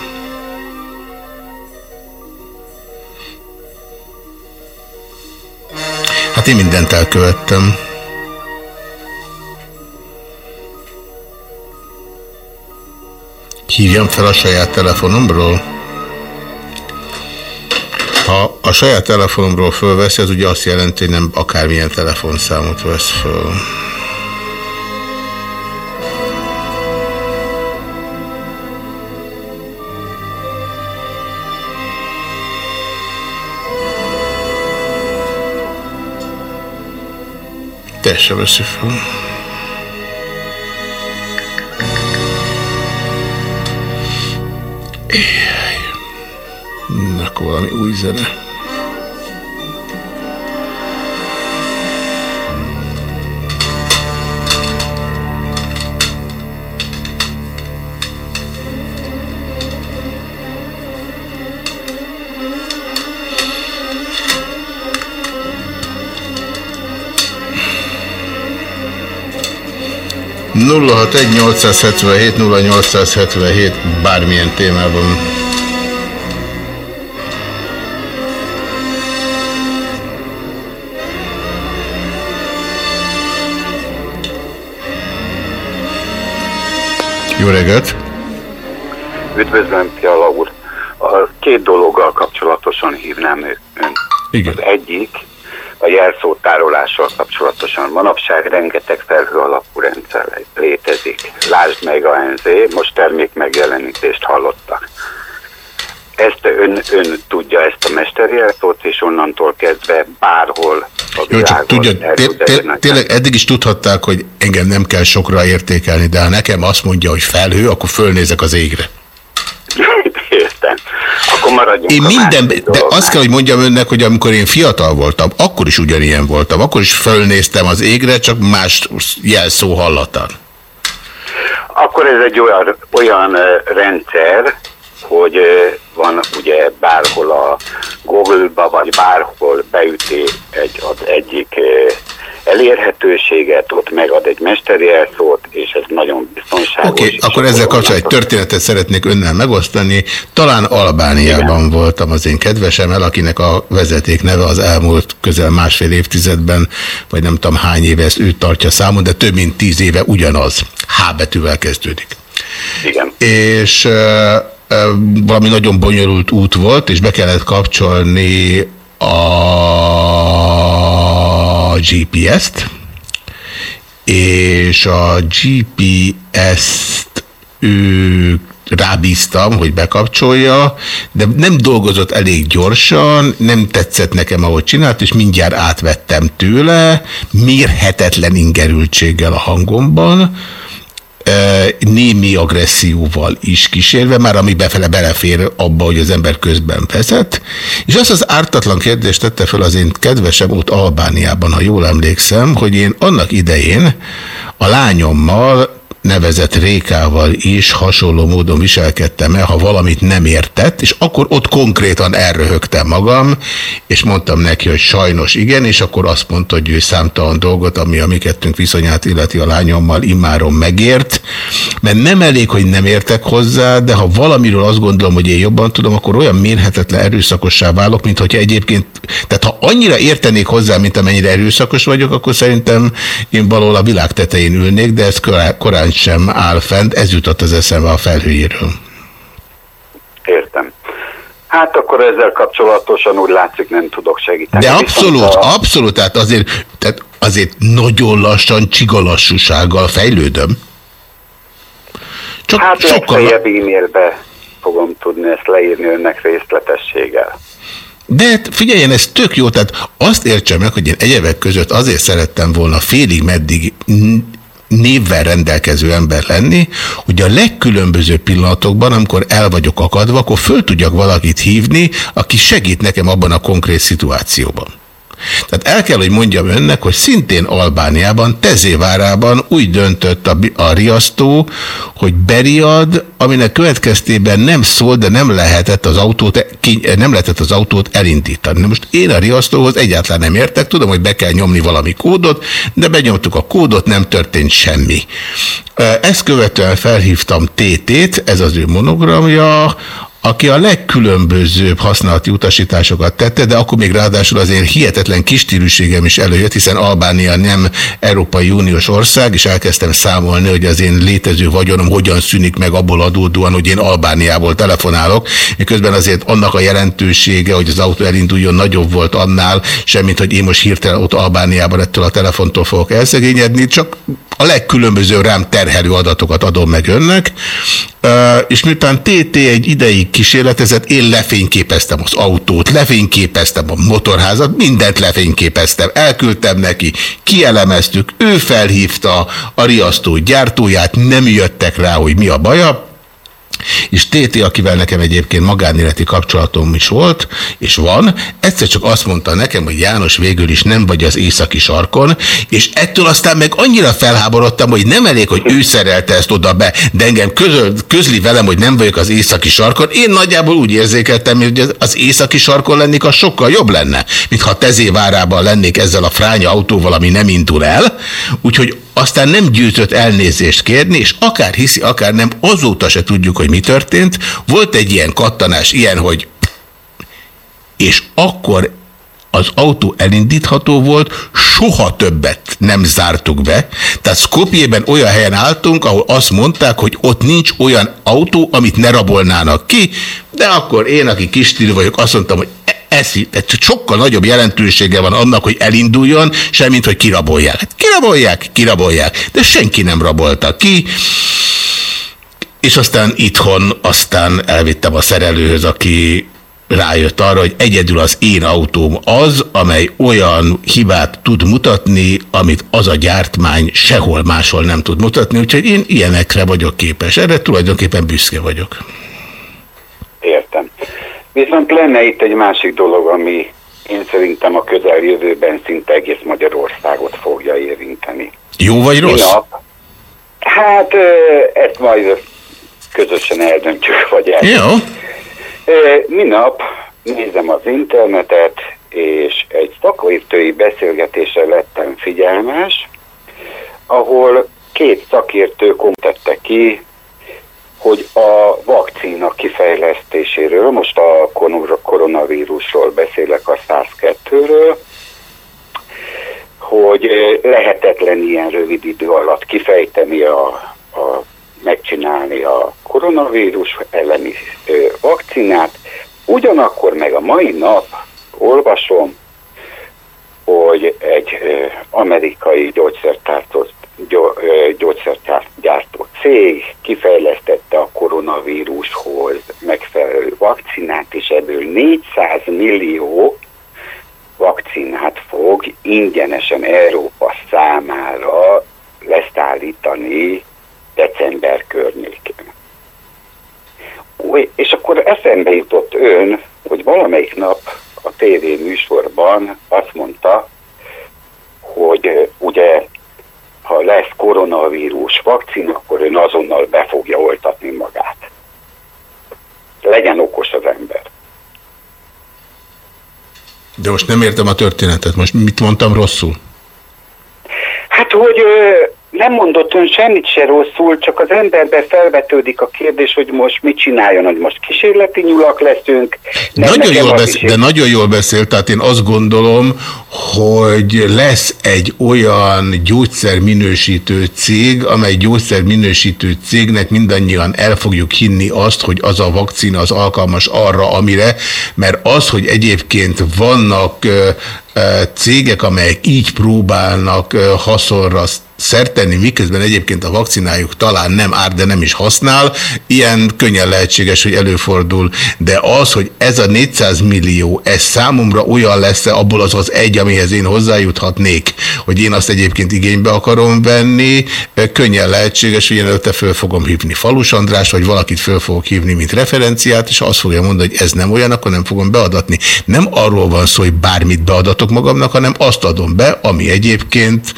Hát én mindent elkövettem. Hívjam fel a saját telefonomról saját telefonomról fölveszi, az ugye azt jelenti, hogy nem akármilyen telefonszámot vesz föl. Te se veszi föl. Éjjj. Valami új zene. Nulla hat egy 877 0877 bármilyen témában. Jó reggelt! Üdvözlöm, Fiala úr. A két dologgal kapcsolatosan hívnám ő- ön. Igen. Az egyik a jelszótárolással kapcsolatosan. Manapság rengeteg felhő alapú rendszer lé- létezik. Lásd meg a NZ, most termék megjelenítést hallottak. Ezt ön, ön tudja ezt a mesterjelszót, és onnantól kezdve bárhol a Jó, csak tudja, tényleg eddig is tudhatták, hogy engem nem kell sokra értékelni, de ha nekem azt mondja, hogy felhő, akkor fölnézek az égre. [LAUGHS] Értem. Akkor maradjunk Én minden, de dolognál. azt kell, hogy mondjam önnek, hogy amikor én fiatal voltam, akkor is ugyanilyen voltam. Akkor is fölnéztem az égre, csak más jelszó hallatán. Akkor ez egy olyan, olyan rendszer, hogy ö, van ugye bárhol a Google-ba, vagy bárhol beüti egy, az egyik eh, elérhetőséget, ott megad egy mesterjelszót, és ez nagyon biztonságos. Oké, okay, akkor ezzel kapcsolatban egy történetet szeretnék önnel megosztani. Talán Albániában Igen. voltam az én kedvesemmel, akinek a vezeték neve az elmúlt közel másfél évtizedben, vagy nem tudom hány éve ezt ő tartja számon, de több mint tíz éve ugyanaz. H betűvel kezdődik. Igen. És uh, valami nagyon bonyolult út volt, és be kellett kapcsolni a GPS-t, és a GPS-t ő rábíztam, hogy bekapcsolja, de nem dolgozott elég gyorsan, nem tetszett nekem, ahogy csinált, és mindjárt átvettem tőle, mérhetetlen ingerültséggel a hangomban, némi agresszióval is kísérve, már ami befele belefér abba, hogy az ember közben vezet. És azt az ártatlan kérdést tette fel az én kedvesem ott Albániában, ha jól emlékszem, hogy én annak idején a lányommal nevezett Rékával is hasonló módon viselkedtem el, ha valamit nem értett, és akkor ott konkrétan elröhögtem magam, és mondtam neki, hogy sajnos igen, és akkor azt mondta, hogy ő számtalan dolgot, ami a mi kettünk viszonyát illeti a lányommal immáron megért, mert nem elég, hogy nem értek hozzá, de ha valamiről azt gondolom, hogy én jobban tudom, akkor olyan mérhetetlen erőszakossá válok, mint hogyha egyébként, tehát ha annyira értenék hozzá, mint amennyire erőszakos vagyok, akkor szerintem én valahol a világ tetején ülnék, de ez korán sem áll fent, ez jutott az eszembe a felhőjéről. Értem. Hát akkor ezzel kapcsolatosan úgy látszik nem tudok segíteni. De abszolút, a... abszolút, tehát azért, tehát azért nagyon lassan, csigalassúsággal fejlődöm. Csak hát sokkal... legfeljebb e-mailbe fogom tudni ezt leírni önnek részletességgel. De figyeljen, ez tök jó, tehát azt értsem meg, hogy én egyebek között azért szerettem volna félig meddig névvel rendelkező ember lenni, hogy a legkülönbözőbb pillanatokban, amikor el vagyok akadva, akkor föl tudjak valakit hívni, aki segít nekem abban a konkrét szituációban. Tehát el kell, hogy mondjam önnek, hogy szintén Albániában, Tezévárában úgy döntött a, a riasztó, hogy beriad, aminek következtében nem szól, de nem lehetett az autót, nem lehetett az autót elindítani. Most én a riasztóhoz egyáltalán nem értek, tudom, hogy be kell nyomni valami kódot, de benyomtuk a kódot, nem történt semmi. Ezt követően felhívtam TT-t, ez az ő monogramja, aki a legkülönbözőbb használati utasításokat tette, de akkor még ráadásul az én hihetetlen kistílűségem is előjött, hiszen Albánia nem Európai Uniós ország, és elkezdtem számolni, hogy az én létező vagyonom hogyan szűnik meg abból adódóan, hogy én Albániából telefonálok, miközben azért annak a jelentősége, hogy az autó elinduljon nagyobb volt annál, semmint, hogy én most hirtelen ott Albániában ettől a telefontól fogok elszegényedni, csak a legkülönböző rám terhelő adatokat adom meg önnek, és miután TT egy ideig kísérletezett, én lefényképeztem az autót, lefényképeztem a motorházat, mindent lefényképeztem, elküldtem neki, kielemeztük, ő felhívta a riasztó gyártóját, nem jöttek rá, hogy mi a baja, és Téti, akivel nekem egyébként magánéleti kapcsolatom is volt, és van, egyszer csak azt mondta nekem, hogy János végül is nem vagy az északi sarkon, és ettől aztán meg annyira felháborodtam, hogy nem elég, hogy ő szerelte ezt oda be, de engem közöl, közli velem, hogy nem vagyok az északi sarkon. Én nagyjából úgy érzékeltem, hogy az északi sarkon lennék, az sokkal jobb lenne, mint ha Tezévárában lennék ezzel a fránya autóval, ami nem indul el. Úgyhogy aztán nem gyűjtött elnézést kérni, és akár hiszi, akár nem, azóta se tudjuk, hogy mi történt. Volt egy ilyen kattanás, ilyen, hogy és akkor az autó elindítható volt, soha többet nem zártuk be. Tehát Skopjében olyan helyen álltunk, ahol azt mondták, hogy ott nincs olyan autó, amit ne rabolnának ki, de akkor én, aki kis vagyok, azt mondtam, hogy ez, ez sokkal nagyobb jelentősége van annak, hogy elinduljon, semmint, hogy kirabolják. Hát kirabolják, kirabolják, de senki nem rabolta ki. És aztán itthon, aztán elvittem a szerelőhöz, aki rájött arra, hogy egyedül az én autóm az, amely olyan hibát tud mutatni, amit az a gyártmány sehol máshol nem tud mutatni, úgyhogy én ilyenekre vagyok képes. Erre tulajdonképpen büszke vagyok. Értem. Viszont lenne itt egy másik dolog, ami én szerintem a közeljövőben szinte egész Magyarországot fogja érinteni. Jó vagy rossz? Nap, hát ezt majd közösen eldöntjük, vagy el. Jó. Minap nézem az internetet, és egy szakértői beszélgetésre lettem figyelmes, ahol két szakértő tette ki, hogy a vakcina kifejlesztéséről, most a koronavírusról beszélek, a 102-ről, hogy lehetetlen ilyen rövid idő alatt kifejteni a, a megcsinálni a koronavírus elleni vakcinát. Ugyanakkor meg a mai nap olvasom, hogy egy amerikai gyógyszertártó, gyó, ö, gyógyszergyártó cég kifejlesztette a koronavírushoz megfelelő vakcinát, és ebből 400 millió vakcinát fog ingyenesen Európa számára leszállítani december környékén. Új, és akkor eszembe jutott ön, hogy valamelyik nap a tévé műsorban azt mondta, hogy ugye ha lesz koronavírus vakcina, akkor ön azonnal be fogja oltatni magát. Legyen okos az ember. De most nem értem a történetet. Most mit mondtam rosszul? Hát, hogy nem mondott ön semmit se rosszul, csak az emberbe felvetődik a kérdés, hogy most mit csináljon, hogy most kísérleti nyulak leszünk. Nem Nagyon jól beszél, de nagyon jól beszél, tehát én azt gondolom, hogy lesz egy olyan gyógyszerminősítő cég, amely gyógyszerminősítő cégnek mindannyian el fogjuk hinni azt, hogy az a vakcina az alkalmas arra, amire, mert az, hogy egyébként vannak cégek, amelyek így próbálnak ö, szertenni, miközben egyébként a vakcinájuk talán nem ár, de nem is használ, ilyen könnyen lehetséges, hogy előfordul, de az, hogy ez a 400 millió, ez számomra olyan lesz-e abból az az egy, amihez én hozzájuthatnék, hogy én azt egyébként igénybe akarom venni, könnyen lehetséges, hogy én előtte föl fogom hívni Falus András, vagy valakit föl fogok hívni, mint referenciát, és azt fogja mondani, hogy ez nem olyan, akkor nem fogom beadatni. Nem arról van szó, hogy bármit beadatok magamnak, hanem azt adom be, ami egyébként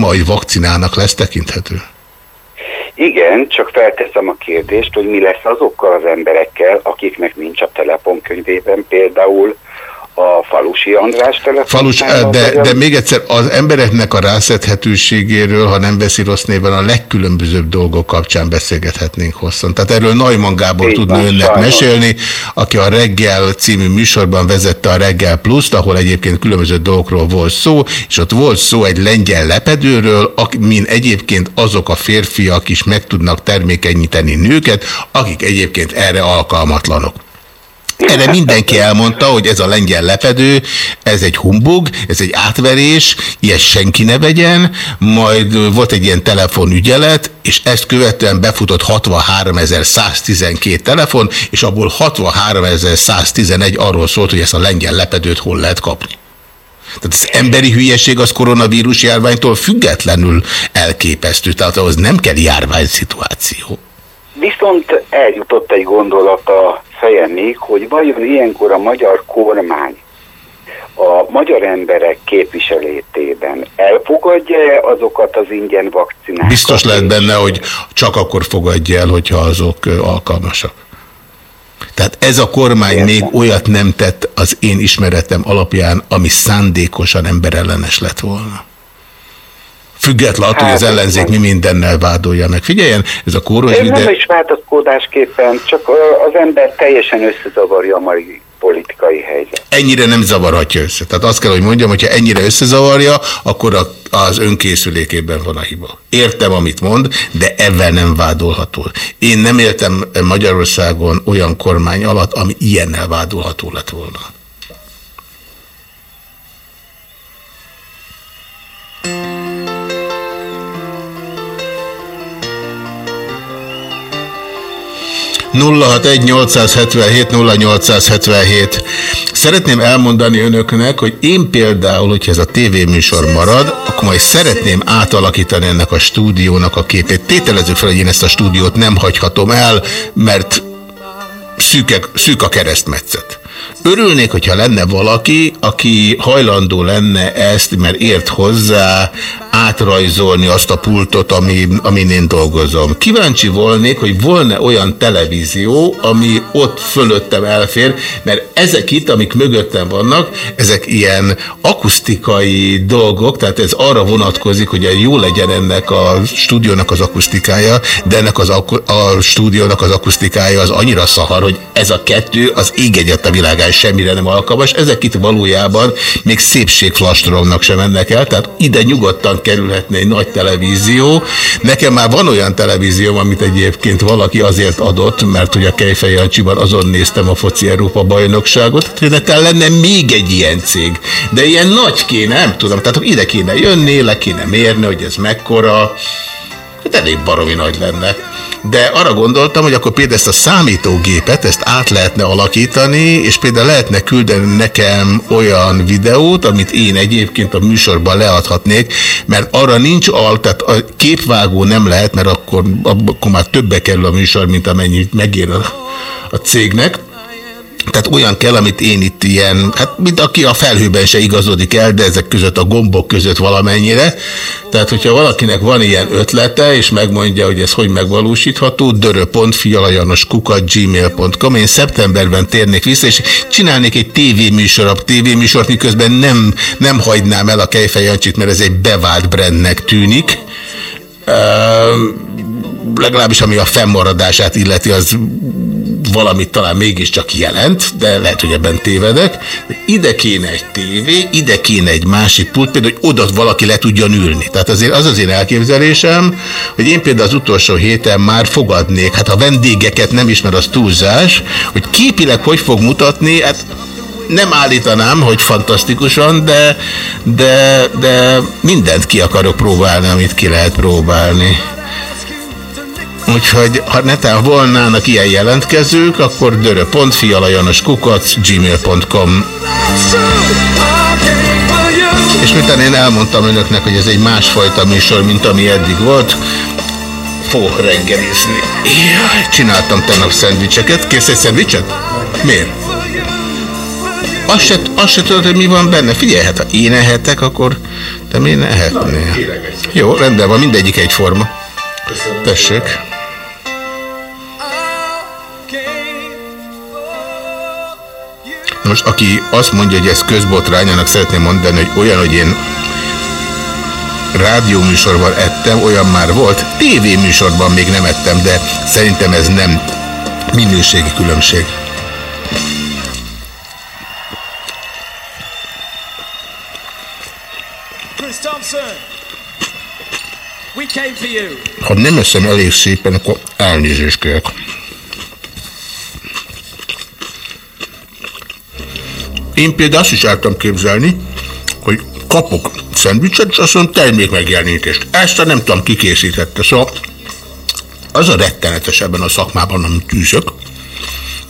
majd vakcinának lesz tekinthető. Igen, csak felteszem a kérdést, hogy mi lesz azokkal az emberekkel, akiknek nincs a telefonkönyvében például a Falusi András Falus, de, de még egyszer, az embereknek a rászedhetőségéről, ha nem veszi rossz néven, a legkülönbözőbb dolgok kapcsán beszélgethetnénk hosszan. Tehát erről Neumann Gábor Így tudna van, önnek sajnos. mesélni, aki a Reggel című műsorban vezette a Reggel Pluszt, ahol egyébként különböző dolgokról volt szó, és ott volt szó egy lengyel lepedőről, min egyébként azok a férfiak is meg tudnak termékenyíteni nőket, akik egyébként erre alkalmatlanok. Erre mindenki elmondta, hogy ez a lengyel lepedő, ez egy humbug, ez egy átverés, ilyet senki ne vegyen, majd volt egy ilyen telefonügyelet, és ezt követően befutott 63.112 telefon, és abból 63.111 arról szólt, hogy ezt a lengyel lepedőt hol lehet kapni. Tehát az emberi hülyeség az koronavírus járványtól függetlenül elképesztő, tehát ahhoz nem kell járványszituáció. Viszont eljutott egy gondolat a fejemig, hogy vajon ilyenkor a magyar kormány a magyar emberek képviseletében elfogadja azokat az ingyen vakcinákat? Biztos lehet benne, hogy csak akkor fogadja el, hogyha azok alkalmasak. Tehát ez a kormány még olyat nem tett az én ismeretem alapján, ami szándékosan emberellenes lett volna. Független attól, hogy az Hát, ellenzék mi mindennel vádolja meg. Figyeljen, ez a kóros Ez nem is változkodásképpen, csak az ember teljesen összezavarja a mai politikai helyzet. ennyire nem zavarhatja össze. Tehát azt kell, hogy mondjam, hogyha ennyire összezavarja, akkor a, az önkészülékében van a hiba. Értem, amit mond, de ebben nem vádolható. Én nem éltem Magyarországon olyan kormány alatt, ami ilyennel vádolható lett volna. Egy 877 0877. Szeretném elmondani önöknek, hogy én például, hogyha ez a tévéműsor marad, akkor majd szeretném átalakítani ennek a stúdiónak a képét. Tételezzük fel, hogy én ezt a stúdiót nem hagyhatom el, mert szűkek, szűk a keresztmetszet. Örülnék, hogyha lenne valaki, aki hajlandó lenne ezt, mert ért hozzá, átrajzolni azt a pultot, ami, amin én dolgozom. Kíváncsi volnék, hogy volna olyan televízió, ami ott fölöttem elfér, mert ezek itt, amik mögöttem vannak, ezek ilyen akusztikai dolgok, tehát ez arra vonatkozik, hogy jó legyen ennek a stúdiónak az akusztikája, de ennek az a stúdiónak az akusztikája az annyira szahar, hogy ez a kettő az ég egyet a világán semmire nem alkalmas. Ezek itt valójában még szépségflastromnak sem mennek el, tehát ide nyugodtan kerülhetne egy nagy televízió. Nekem már van olyan televízióm, amit egyébként valaki azért adott, mert hogy a Kejfej Jancsiban azon néztem a foci Európa bajnokságot, hogy nekem lenne még egy ilyen cég. De ilyen nagy kéne, nem tudom, tehát ide kéne jönni, le kéne mérni, hogy ez mekkora, hát elég baromi nagy lenne. De arra gondoltam, hogy akkor például ezt a számítógépet, ezt át lehetne alakítani, és például lehetne küldeni nekem olyan videót, amit én egyébként a műsorban leadhatnék, mert arra nincs al, tehát a képvágó nem lehet, mert akkor, akkor már többe kerül a műsor, mint amennyit megér a, a cégnek. Tehát olyan kell, amit én itt ilyen, hát mint aki a felhőben se igazodik el, de ezek között a gombok között valamennyire. Tehát, hogyha valakinek van ilyen ötlete, és megmondja, hogy ez hogy megvalósítható, dörö.fialajanoskukat gmail.com Én szeptemberben térnék vissza, és csinálnék egy tévéműsor, tévéműsort, miközben nem, nem hagynám el a Kejfej Jancsit, mert ez egy bevált brandnek tűnik. Uh, legalábbis ami a fennmaradását illeti, az valamit talán mégiscsak jelent, de lehet, hogy ebben tévedek. Ide kéne egy tévé, ide kéne egy másik pult, például, hogy oda valaki le tudjon ülni. Tehát azért az az én elképzelésem, hogy én például az utolsó héten már fogadnék, hát a vendégeket nem ismer az túlzás, hogy képileg hogy fog mutatni, hát nem állítanám, hogy fantasztikusan, de, de, de mindent ki akarok próbálni, amit ki lehet próbálni. Úgyhogy ha netán volnának ilyen jelentkezők, akkor dörö.fialajanoskukac gmail.com És miután én elmondtam önöknek, hogy ez egy másfajta műsor, mint ami eddig volt, fogok reggelizni. Jaj, csináltam tegnap szendvicseket. Kész egy szendvicset? Miért? Azt se, azt se tudod, hogy mi van benne. Figyelj, hát ha én ehetek, akkor te miért ehetnél? Jó, rendben van, mindegyik egyforma. Tessék. Most aki azt mondja, hogy ez közbotrány, annak szeretném mondani, hogy olyan, hogy én rádióműsorban ettem, olyan már volt. Tévéműsorban még nem ettem, de szerintem ez nem minőségi különbség. Ha nem eszem elég szépen, akkor elnézést kérek. Én például azt is el tudom képzelni, hogy kapok szendvicset, és azt mondom, termék megjelenítést. Ezt a nem tudom, ki készítette. Szóval az a rettenetes ebben a szakmában, amit tűzök,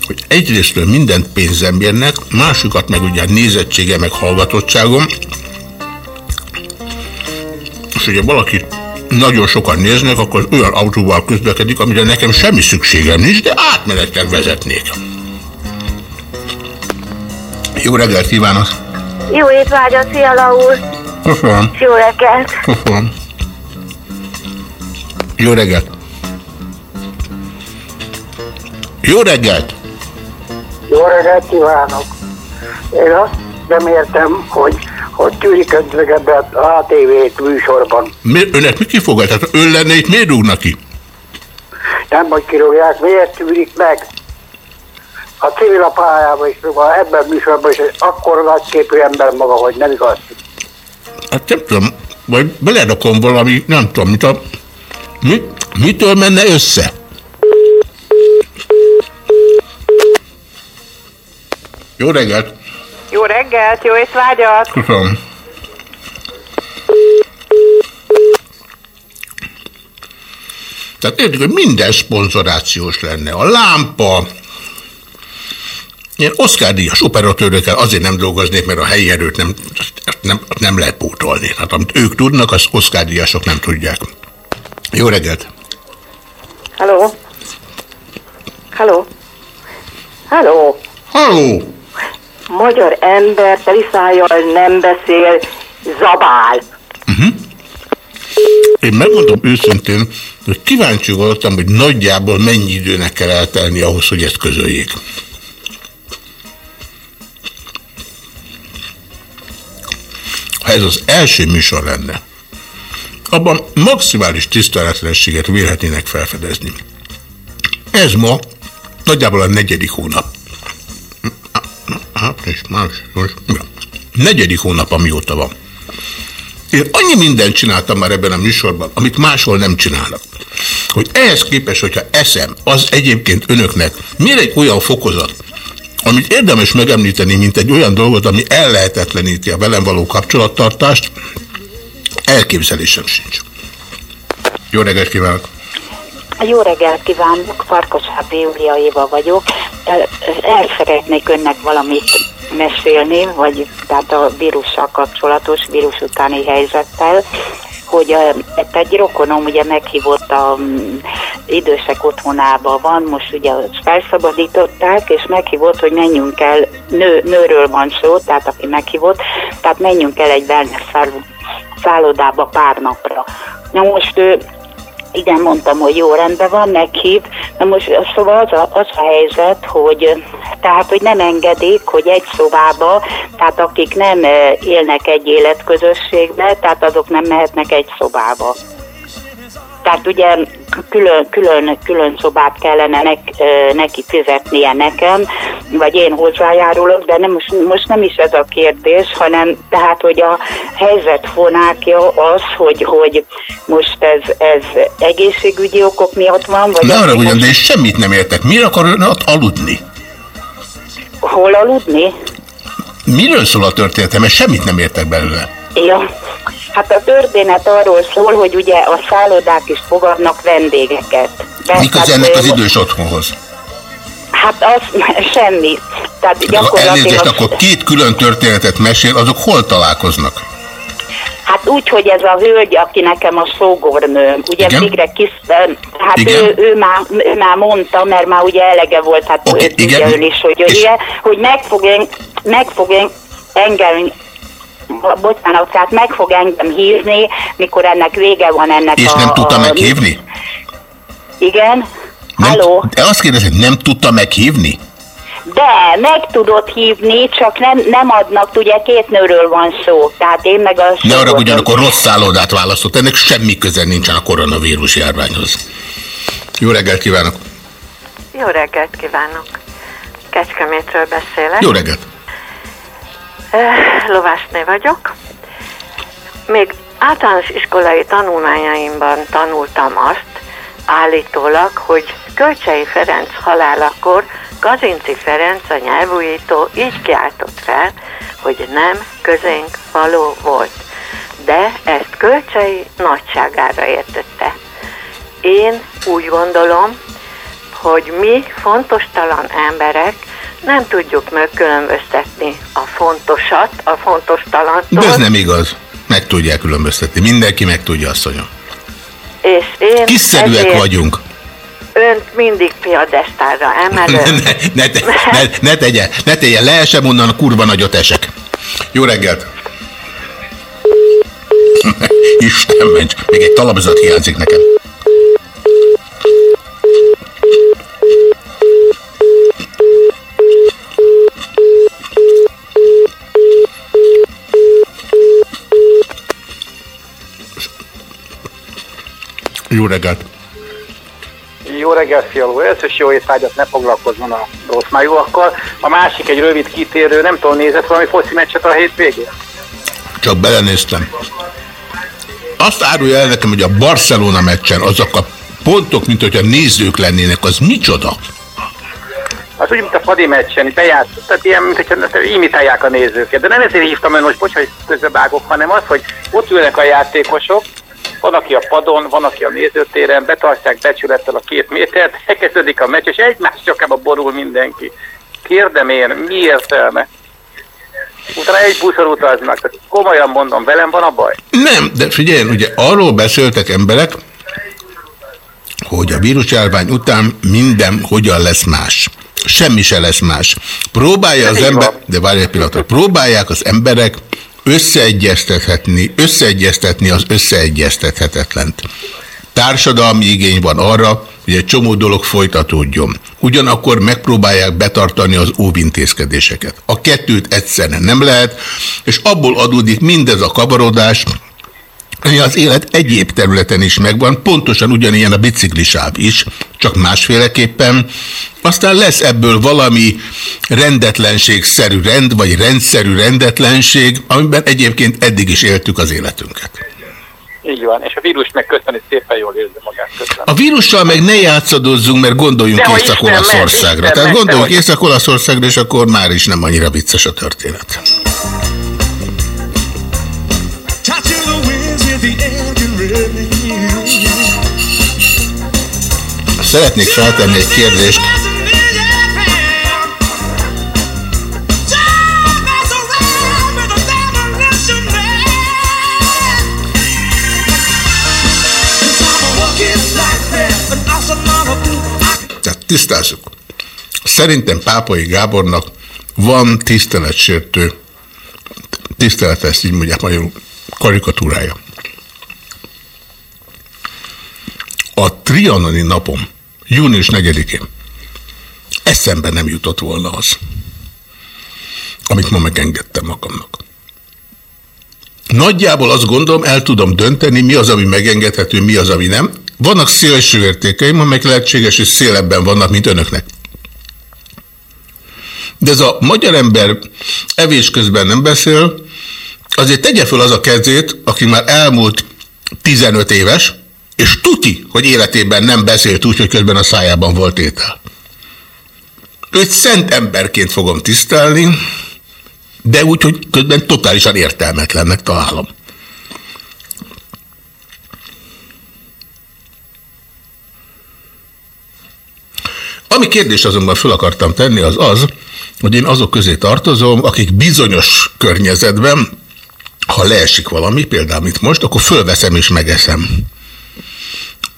hogy egyrésztről mindent pénzem érnek, másikat meg ugye nézettsége, meg hallgatottságom, és hogyha valakit nagyon sokan néznek, akkor olyan autóval közlekedik, amire nekem semmi szükségem nincs, de átmenetleg vezetnék. Jó reggelt kívánok! Jó étvágyat, Fiala úr! Köszönöm. Jó reggelt! Köszönöm. Jó reggelt! Jó reggelt! Jó reggelt kívánok! Én azt nem értem, hogy hogy tűrik öntök ebbe a ATV műsorban. Mi, önnek mi kifogad? Tehát ön lenne itt, miért rúgnak ki? Nem, hogy kirúgják, miért tűrik meg? A civil a pályában is, rúgva, ebben a műsorban is egy akkora nagyképű ember maga, hogy nem igaz. Hát nem tudom, vagy belerakom valami, nem tudom, mit a... Mi, mitől menne össze? Jó reggelt! Jó reggelt, jó étvágyat! Köszönöm. Tehát értik, hogy minden szponzorációs lenne. A lámpa, ilyen Oscar díjas operatőrökkel azért nem dolgoznék, mert a helyi erőt nem, nem, nem lehet pótolni. Tehát amit ők tudnak, az Oscar díjasok nem tudják. Jó reggelt! Halló? Halló? Halló? Halló! magyar ember teliszájjal nem beszél, zabál. Én megmondom őszintén, hogy kíváncsi voltam, hogy nagyjából mennyi időnek kell eltelni ahhoz, hogy ezt közöljék. Ha ez az első műsor lenne, abban maximális tiszteletlenséget vélhetnének felfedezni. Ez ma nagyjából a negyedik hónap. Hát, más, most, ja. Negyedik hónap, amióta van. Én annyi mindent csináltam már ebben a műsorban, amit máshol nem csinálnak. Hogy ehhez képest, hogyha eszem, az egyébként önöknek miért egy olyan fokozat, amit érdemes megemlíteni, mint egy olyan dolgot, ami ellehetetleníti a velem való kapcsolattartást, elképzelésem sincs. Jó reggelt kívánok! Jó reggelt kívánok, Farkasházi Júlia Éva vagyok. El, el szeretnék önnek valamit mesélni, vagy tehát a vírussal kapcsolatos, vírus utáni helyzettel, hogy a, egy rokonom ugye meghívott a idősek otthonába van, most ugye felszabadították, és meghívott, hogy menjünk el, nő, nőről van szó, tehát aki meghívott, tehát menjünk el egy wellness száll- szállodába pár napra. Na most ő igen, mondtam, hogy jó rendben van, meghív. Na most szóval az a, az a helyzet, hogy tehát, hogy nem engedik, hogy egy szobába, tehát akik nem eh, élnek egy életközösségbe, tehát azok nem mehetnek egy szobába. Tehát ugye külön, külön, külön szobát kellene nek, neki fizetnie nekem, vagy én hozzájárulok, de nem, most, most nem is ez a kérdés, hanem tehát, hogy a helyzet fonákja az, hogy, hogy most ez, ez egészségügyi okok miatt van, vagy Ne arra ugyan, de én semmit nem értek. Miért akar ön ott aludni? hol aludni? Miről szól a történetem? Mert semmit nem értek belőle. Ja. Hát a történet arról szól, hogy ugye a szállodák is fogadnak vendégeket. De, Mik az hát, ennek az idős otthonhoz? Hát az [LAUGHS] semmi. Tehát Elnézést, gyakorlatilag... akkor két külön történetet mesél, azok hol találkoznak? Hát úgy, hogy ez a hölgy, aki nekem a szógornőm, ugye Igen? végre kis, hát Igen? ő, ő, már, ő már mondta, mert már ugye elege volt, hát okay, igen. tudja ön is, hogy, És- ugye, hogy meg fog, meg fog en, engem bocsánat, tehát meg fog engem hívni, mikor ennek vége van ennek És a... nem tudta a, meghívni? Igen? Nem, Halló? de azt kérdezem, nem tudta meghívni? De, meg tudod hívni, csak nem, nem adnak, ugye két nőről van szó, tehát én meg a... Ne arra ugyanakkor rossz szállodát választott, ennek semmi köze nincsen a koronavírus járványhoz. Jó reggelt kívánok! Jó reggelt kívánok! Kecskemétről beszélek. Jó reggelt! Eh, Lovásné vagyok. Még általános iskolai tanulmányaimban tanultam azt, állítólag, hogy Kölcsei Ferenc halálakor Kazinci Ferenc, a nyelvújító így kiáltott fel, hogy nem közénk való volt. De ezt Kölcsei nagyságára értette. Én úgy gondolom, hogy mi fontos talan emberek nem tudjuk megkülönböztetni a fontosat, a fontos talantól. De ez nem igaz. Meg tudják különböztetni. Mindenki meg tudja, asszonyom. És én Kiszerűek vagyunk. önt mindig piadesztára emelem. [LAUGHS] Ne, ne, te, ne, ne tegye, ne tegye, leesem onnan, kurva nagyot esek. Jó reggelt! [LAUGHS] Isten ments, még egy talapzat hiányzik nekem. Jó reggelt! Jó reggelt, fialó! Először is jó étvágyat, ne foglalkozzon a rossz májúakkal. A másik egy rövid kitérő, nem tudom, nézett valami foci meccset a hétvégén? Csak belenéztem. Azt árulja el nekem, hogy a Barcelona meccsen azok a pontok, mint hogyha nézők lennének, az micsoda? Az úgy, mint a Fadi meccsen, bejátszott, tehát ilyen, mint hogyha imitálják a nézőket. De nem ezért hívtam ön most, bocs, hogy közbevágok, hanem az, hogy ott ülnek a játékosok, van, aki a padon, van, aki a nézőtéren, betartják becsülettel a két métert, elkezdődik a meccs, és egymás csakába borul mindenki. Kérdem én, mi értelme? Utána egy buszon utaznak, tehát komolyan mondom, velem van a baj? Nem, de figyelj, ugye arról beszéltek emberek, hogy a vírusjárvány után minden hogyan lesz más. semmi se lesz más. Próbálja az ember, de várj egy pillanatot, próbálják az emberek összeegyeztethetni, összeegyeztetni az összeegyeztethetetlent. Társadalmi igény van arra, hogy egy csomó dolog folytatódjon. Ugyanakkor megpróbálják betartani az óvintézkedéseket. A kettőt egyszerűen nem lehet, és abból adódik mindez a kavarodás, ami az élet egyéb területen is megvan, pontosan ugyanilyen a biciklisáv is, csak másféleképpen. Aztán lesz ebből valami rendetlenségszerű rend, vagy rendszerű rendetlenség, amiben egyébként eddig is éltük az életünket. Így van, és a vírus meg köszöni szépen jól érzi magát. Köszönöm. A vírussal meg ne játszadozzunk, mert gondoljunk Észak-Olaszországra. Tehát gondoljunk. Észak-Olaszországra, és akkor már is nem annyira vicces a történet. Szeretnék feltenni egy kérdést. Tehát tisztázzuk. Szerintem Pápai Gábornak van tiszteletsértő, tisztelet ezt így mondják magyarul, karikatúrája. A trianoni napom, június 4-én eszembe nem jutott volna az, amit ma megengedtem magamnak. Nagyjából azt gondolom, el tudom dönteni, mi az, ami megengedhető, mi az, ami nem. Vannak szélső értékeim, amelyek lehetséges, hogy szélebben vannak, mint önöknek. De ez a magyar ember evés közben nem beszél, azért tegye föl az a kezét, aki már elmúlt 15 éves, és tuti, hogy életében nem beszélt úgy, hogy közben a szájában volt étel. Őt szent emberként fogom tisztelni, de úgy, hogy közben totálisan értelmetlennek találom. Ami kérdés azonban föl akartam tenni, az az, hogy én azok közé tartozom, akik bizonyos környezetben, ha leesik valami, például mint most, akkor fölveszem és megeszem.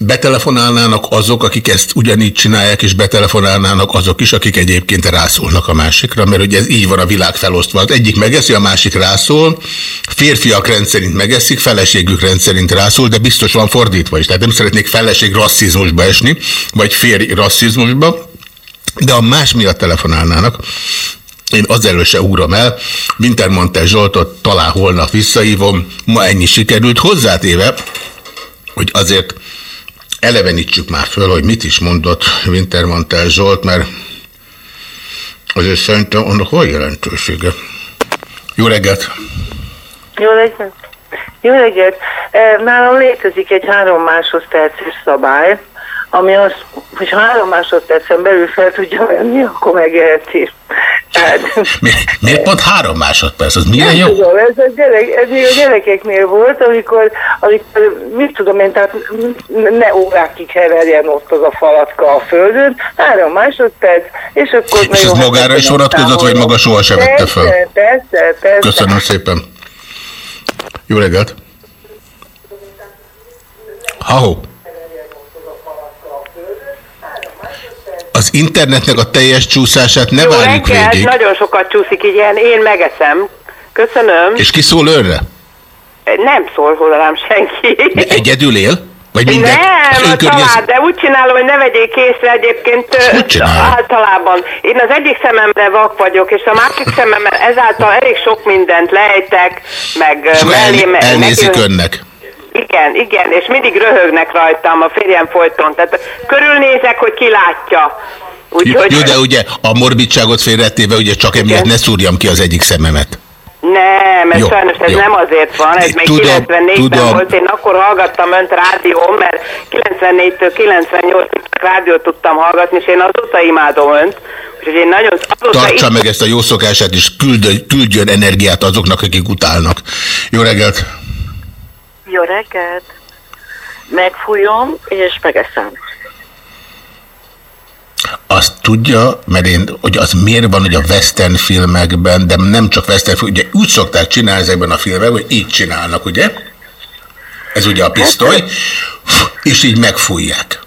Betelefonálnának azok, akik ezt ugyanígy csinálják, és betelefonálnának azok is, akik egyébként rászólnak a másikra, mert ugye ez így van a világ felosztva. Az egyik megeszi, a másik rászól, férfiak rendszerint megeszik, feleségük rendszerint rászól, de biztos van fordítva is. Tehát nem szeretnék feleség rasszizmusba esni, vagy férj rasszizmusba, de a más miatt telefonálnának, én azelőtt se ugrom el, Wintermantel Zsoltot talán holnap visszaívom, ma ennyi sikerült, hozzátéve, hogy azért elevenítsük már föl, hogy mit is mondott Wintermantel Zsolt, mert azért szerintem annak van jelentősége. Jó reggelt! Jó reggelt! Jó reggelt! Eh, Nálam létezik egy három másodperces szabály, ami az, hogy ha három másodpercen belül fel tudja venni, akkor megeheti. Tehát, Miért, miért pont három másodperc? Az milyen jó? tudom, ez a, gyerek, ez még a gyerekeknél volt, amikor, amikor mit tudom én, tehát ne órákig heverjen ott az a falatka a földön, három másodperc, és akkor... És ez magára is vonatkozott, vagy maga sohasem vette föl? Persze, persze, persze. Köszönöm szépen. Jó reggelt! Ha-ho! Az internetnek a teljes csúszását ne Jó várjuk reggelt, végig. nagyon sokat csúszik, igen, én megeszem. Köszönöm. És ki szól önre? Nem szól hozzám senki. De egyedül él? Vagy minden? Nem, a környez- család, de úgy csinálom, hogy ne vegyék észre egyébként csinálja? általában. Én az egyik szememre vak vagyok, és a másik szememre ezáltal elég sok mindent lejtek, meg És mellé, el, elnézik meg- önnek. Igen, igen, és mindig röhögnek rajtam, a férjem folyton. Tehát körülnézek, hogy ki látja. Úgyhogy Jó, de ugye a morbidságot félretéve, ugye csak emiatt ne szúrjam ki az egyik szememet. Nem, ez Jó, sajnos ez jó. nem azért van, ez még Tudom, 94-ben tudom. volt, én akkor hallgattam önt rádión, mert 94-től 98-ig rádiót tudtam hallgatni, és én azóta imádom önt. Úgyhogy én nagyon azóta Tartsa meg ezt a jó szokását, és küldjön, küldjön energiát azoknak, akik utálnak. Jó reggelt! Jó reggelt! Megfújom, és megeszem. Azt tudja, mert én, hogy az miért van, hogy a western filmekben, de nem csak western film, ugye úgy szokták csinálni ezekben a filmekben, hogy így csinálnak, ugye? Ez ugye a pisztoly, és így megfújják.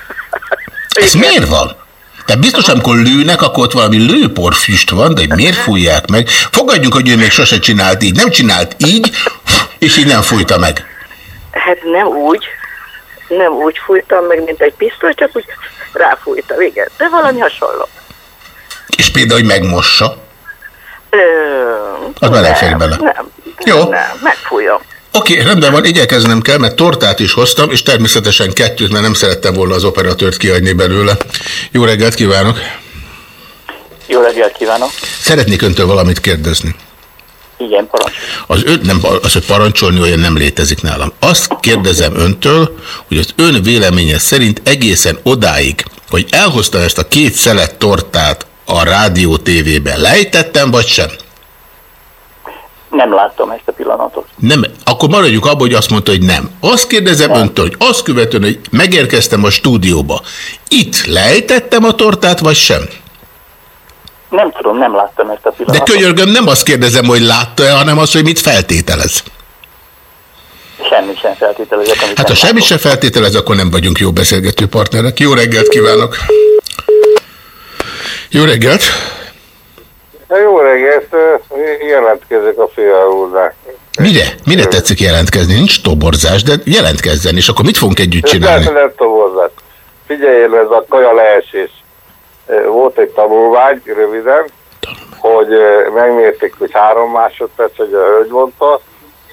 [LAUGHS] Ez miért van? Tehát biztos, amikor lőnek, akkor ott valami lőporfüst van, de hogy miért fújják meg? Fogadjuk, hogy ő még sose csinált így. Nem csinált így, és így nem fújta meg. Hát nem úgy, nem úgy fújtam meg, mint egy pisztoly, csak úgy ráfújtam, igen. De valami hasonló. És például, hogy megmossa. Ö, Az már nem fér bele. Nem, Jó. nem, megfújom. Oké, rendben van, igyekeznem kell, mert tortát is hoztam, és természetesen kettőt, mert nem szerettem volna az operatőrt kiadni belőle. Jó reggelt kívánok! Jó reggelt kívánok! Szeretnék öntől valamit kérdezni. Igen, parancs. Az, ön, nem, az, hogy parancsolni olyan nem létezik nálam. Azt kérdezem öntől, hogy az ön véleménye szerint egészen odáig, hogy elhozta ezt a két szelet tortát a rádió tévében, lejtettem vagy sem? Nem láttam ezt a pillanatot. Nem, akkor maradjuk abban, hogy azt mondta, hogy nem. Azt kérdezem nem. öntől, hogy azt követően, hogy megérkeztem a stúdióba, itt lejtettem a tortát, vagy sem? Nem tudom, nem láttam ezt a De pillanatot. könyörgöm, nem azt kérdezem, hogy látta-e, hanem azt, hogy mit feltételez. Semmit sem feltételezek, Hát ha nem semmit se feltételez, akkor nem vagyunk jó beszélgető partnerek. Jó reggelt kívánok! Jó reggelt! Jó reggelt, jelentkezek a fialónak. Mire? Mire tetszik jelentkezni? Nincs toborzás, de jelentkezzen, és akkor mit fogunk együtt csinálni? Nem toborzat. Figyeljen, ez a kaja leesés. Volt egy tanulmány, röviden, hogy megmérték, hogy három másodperc, hogy a hölgy mondta,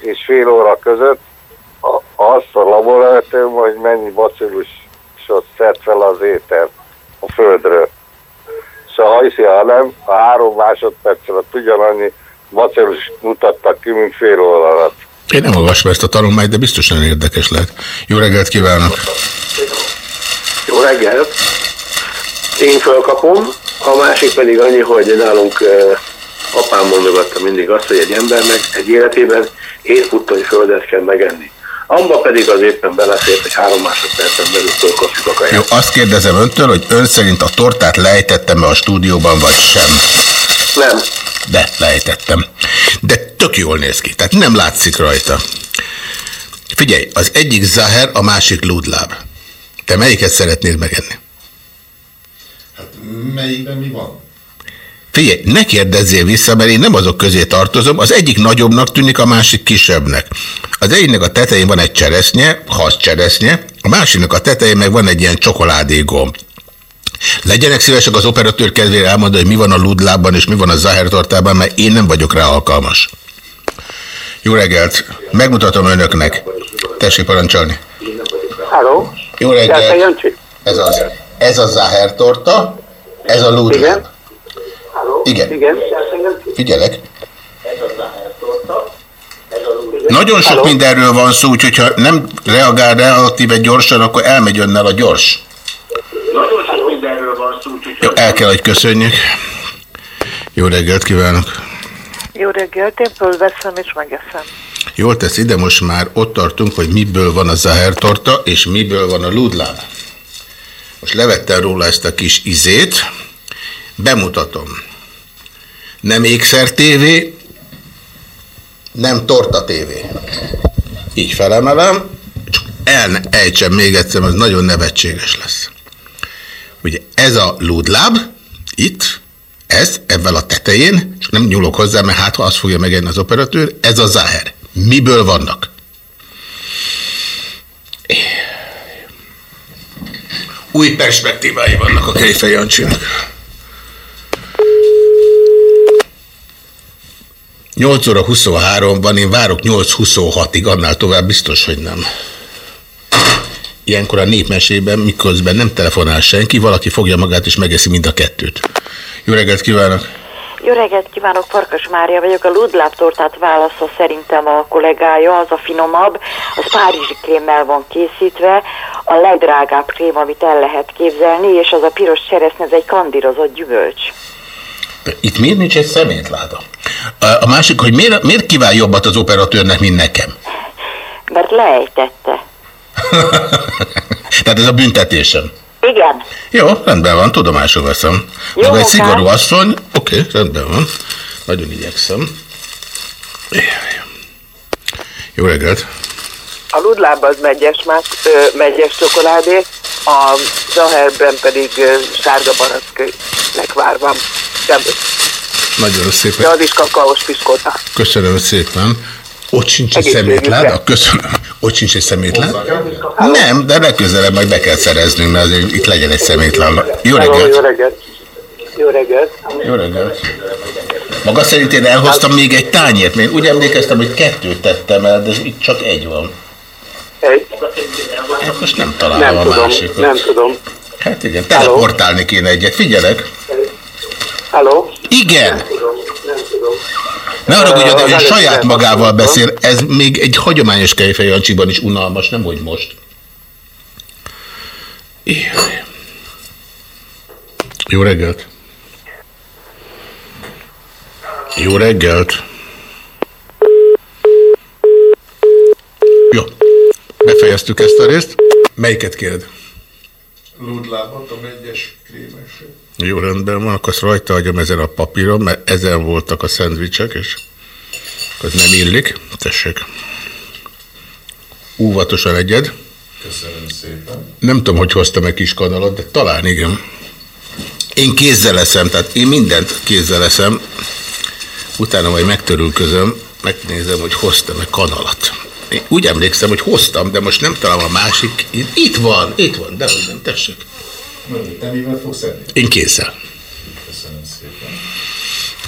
és fél óra között azt a laboratórium, hogy mennyi bacillusot szed fel az éter a földről. És ha hiszi, ha nem, a három másodperc alatt ugyanannyi bacillus mutattak ki, mint fél óra alatt. Én nem olvasom ezt a tanulmányt, de biztosan érdekes lehet. Jó reggelt kívánok! Jó reggelt! Én fölkapom, a másik pedig annyi, hogy nálunk uh, apám mondogatta mindig azt, hogy egy embernek egy életében étfuttai földet kell megenni. Amba pedig az éppen belefért, hogy három másodpercen belül fölkapjuk a kaját. Jó, azt kérdezem öntől, hogy ön szerint a tortát lejtettem-e a stúdióban, vagy sem? Nem. De, lejtettem. De tök jól néz ki, tehát nem látszik rajta. Figyelj, az egyik zaher, a másik lúdláb. Te melyiket szeretnéd megenni? Melyikben mi van? Figyelj, ne kérdezzél vissza, mert én nem azok közé tartozom. Az egyik nagyobbnak tűnik, a másik kisebbnek. Az egyiknek a tetején van egy cseresznye, has cseresznye, a másiknak a tetején meg van egy ilyen csokoládé gomb. Legyenek szívesek az operatőr kedvére elmondani, hogy mi van a ludlában és mi van a zahertortában, mert én nem vagyok rá alkalmas. Jó reggelt! Megmutatom önöknek. Tessék parancsolni. Halló? Jó reggelt! Ez az. Ez a zahertorta, ez a ludláb. Igen. Igen. Figyelek. Nagyon sok Halló? mindenről van szó, úgyhogy ha nem reagál relatíve gyorsan, akkor elmegy önnel a gyors. Nagyon sok mindenről van szó, úgyhogy Jó, el kell, hogy köszönjük. Jó reggelt kívánok! Jó reggelt, én fölveszem és megeszem. Jól tesz ide, most már ott tartunk, hogy miből van a zahertorta, és miből van a ludláb. Most levettem róla ezt a kis izét, bemutatom. Nem ékszer tévé, nem torta tévé. Így felemelem, csak el ne ejtsem még egyszer, ez nagyon nevetséges lesz. Ugye ez a ludláb, itt, ez, ebben a tetején, csak nem nyúlok hozzá, mert hát ha azt fogja megenni az operatőr, ez a záher. Miből vannak? Új perspektívái vannak a Kejfej Jancsinak. 8 óra 23 van, én várok 8.26-ig, annál tovább biztos, hogy nem. Ilyenkor a népmesében, miközben nem telefonál senki, valaki fogja magát és megeszi mind a kettőt. Jó reggelt kívánok! Jó reggelt kívánok, Farkas Mária vagyok. A Ludláp tortát válasza szerintem a kollégája, az a finomabb. Az párizsi krémmel van készítve, a legdrágább krém, amit el lehet képzelni, és az a piros cseresznye, ez egy kandírozott gyümölcs. Itt miért nincs egy szemétláda? A, másik, hogy miért, miért kíván jobbat az operatőrnek, mint nekem? Mert lejtette. [LAUGHS] Tehát ez a büntetésem. Igen. Jó, rendben van, tudomásul veszem. Jó Maga egy szigorú asszony, oké, rendben van. Nagyon igyekszem. Jó reggelt! A Ludláb az megyes, más, ö, megyes csokoládé, a Zaherben pedig ö, sárga baracknek vár van. De, Nagyon de szépen. az is kakaós piskóta. Köszönöm szépen. Ott sincs egy szemétláda? Köszönöm. Ott sincs egy szemétláda? Nem, de legközelebb majd be kell szereznünk, mert azért itt legyen egy szemétláda. Jó Jó reggelt! Jó reggelt! Jó reggelt! Maga szerint én elhoztam még egy tányért, mert úgy emlékeztem, hogy kettőt tettem el, de itt csak egy van. Egy? Hát most nem találom Nem a tudom, másikat. nem tudom. Hát igen, teleportálni kéne egyet. Figyelek! Halló? Igen! Ne arra, hogy előző saját magával beszél, ez még egy hagyományos Kejfej Jancsiban is unalmas, nem hogy most. Jaj. Jó reggelt! Jó reggelt! Jó, befejeztük ezt a részt. Melyiket kéred? Ludlábot, a megyes krémeset. Jó, rendben van, akkor azt rajta hagyom ezen a papíron, mert ezen voltak a szendvicsek, és az nem illik. Tessék. Óvatosan egyed. Köszönöm szépen. Nem tudom, hogy hoztam egy kis kanalat, de talán igen. Én kézzel leszem, tehát én mindent kézzel leszem. Utána majd megtörülközöm, megnézem, hogy hoztam-e kanalat. Én úgy emlékszem, hogy hoztam, de most nem találom a másik. Itt van, itt van, de hogy nem, tessék. Te mivel fogsz enni? Én kézzel. Köszönöm szépen.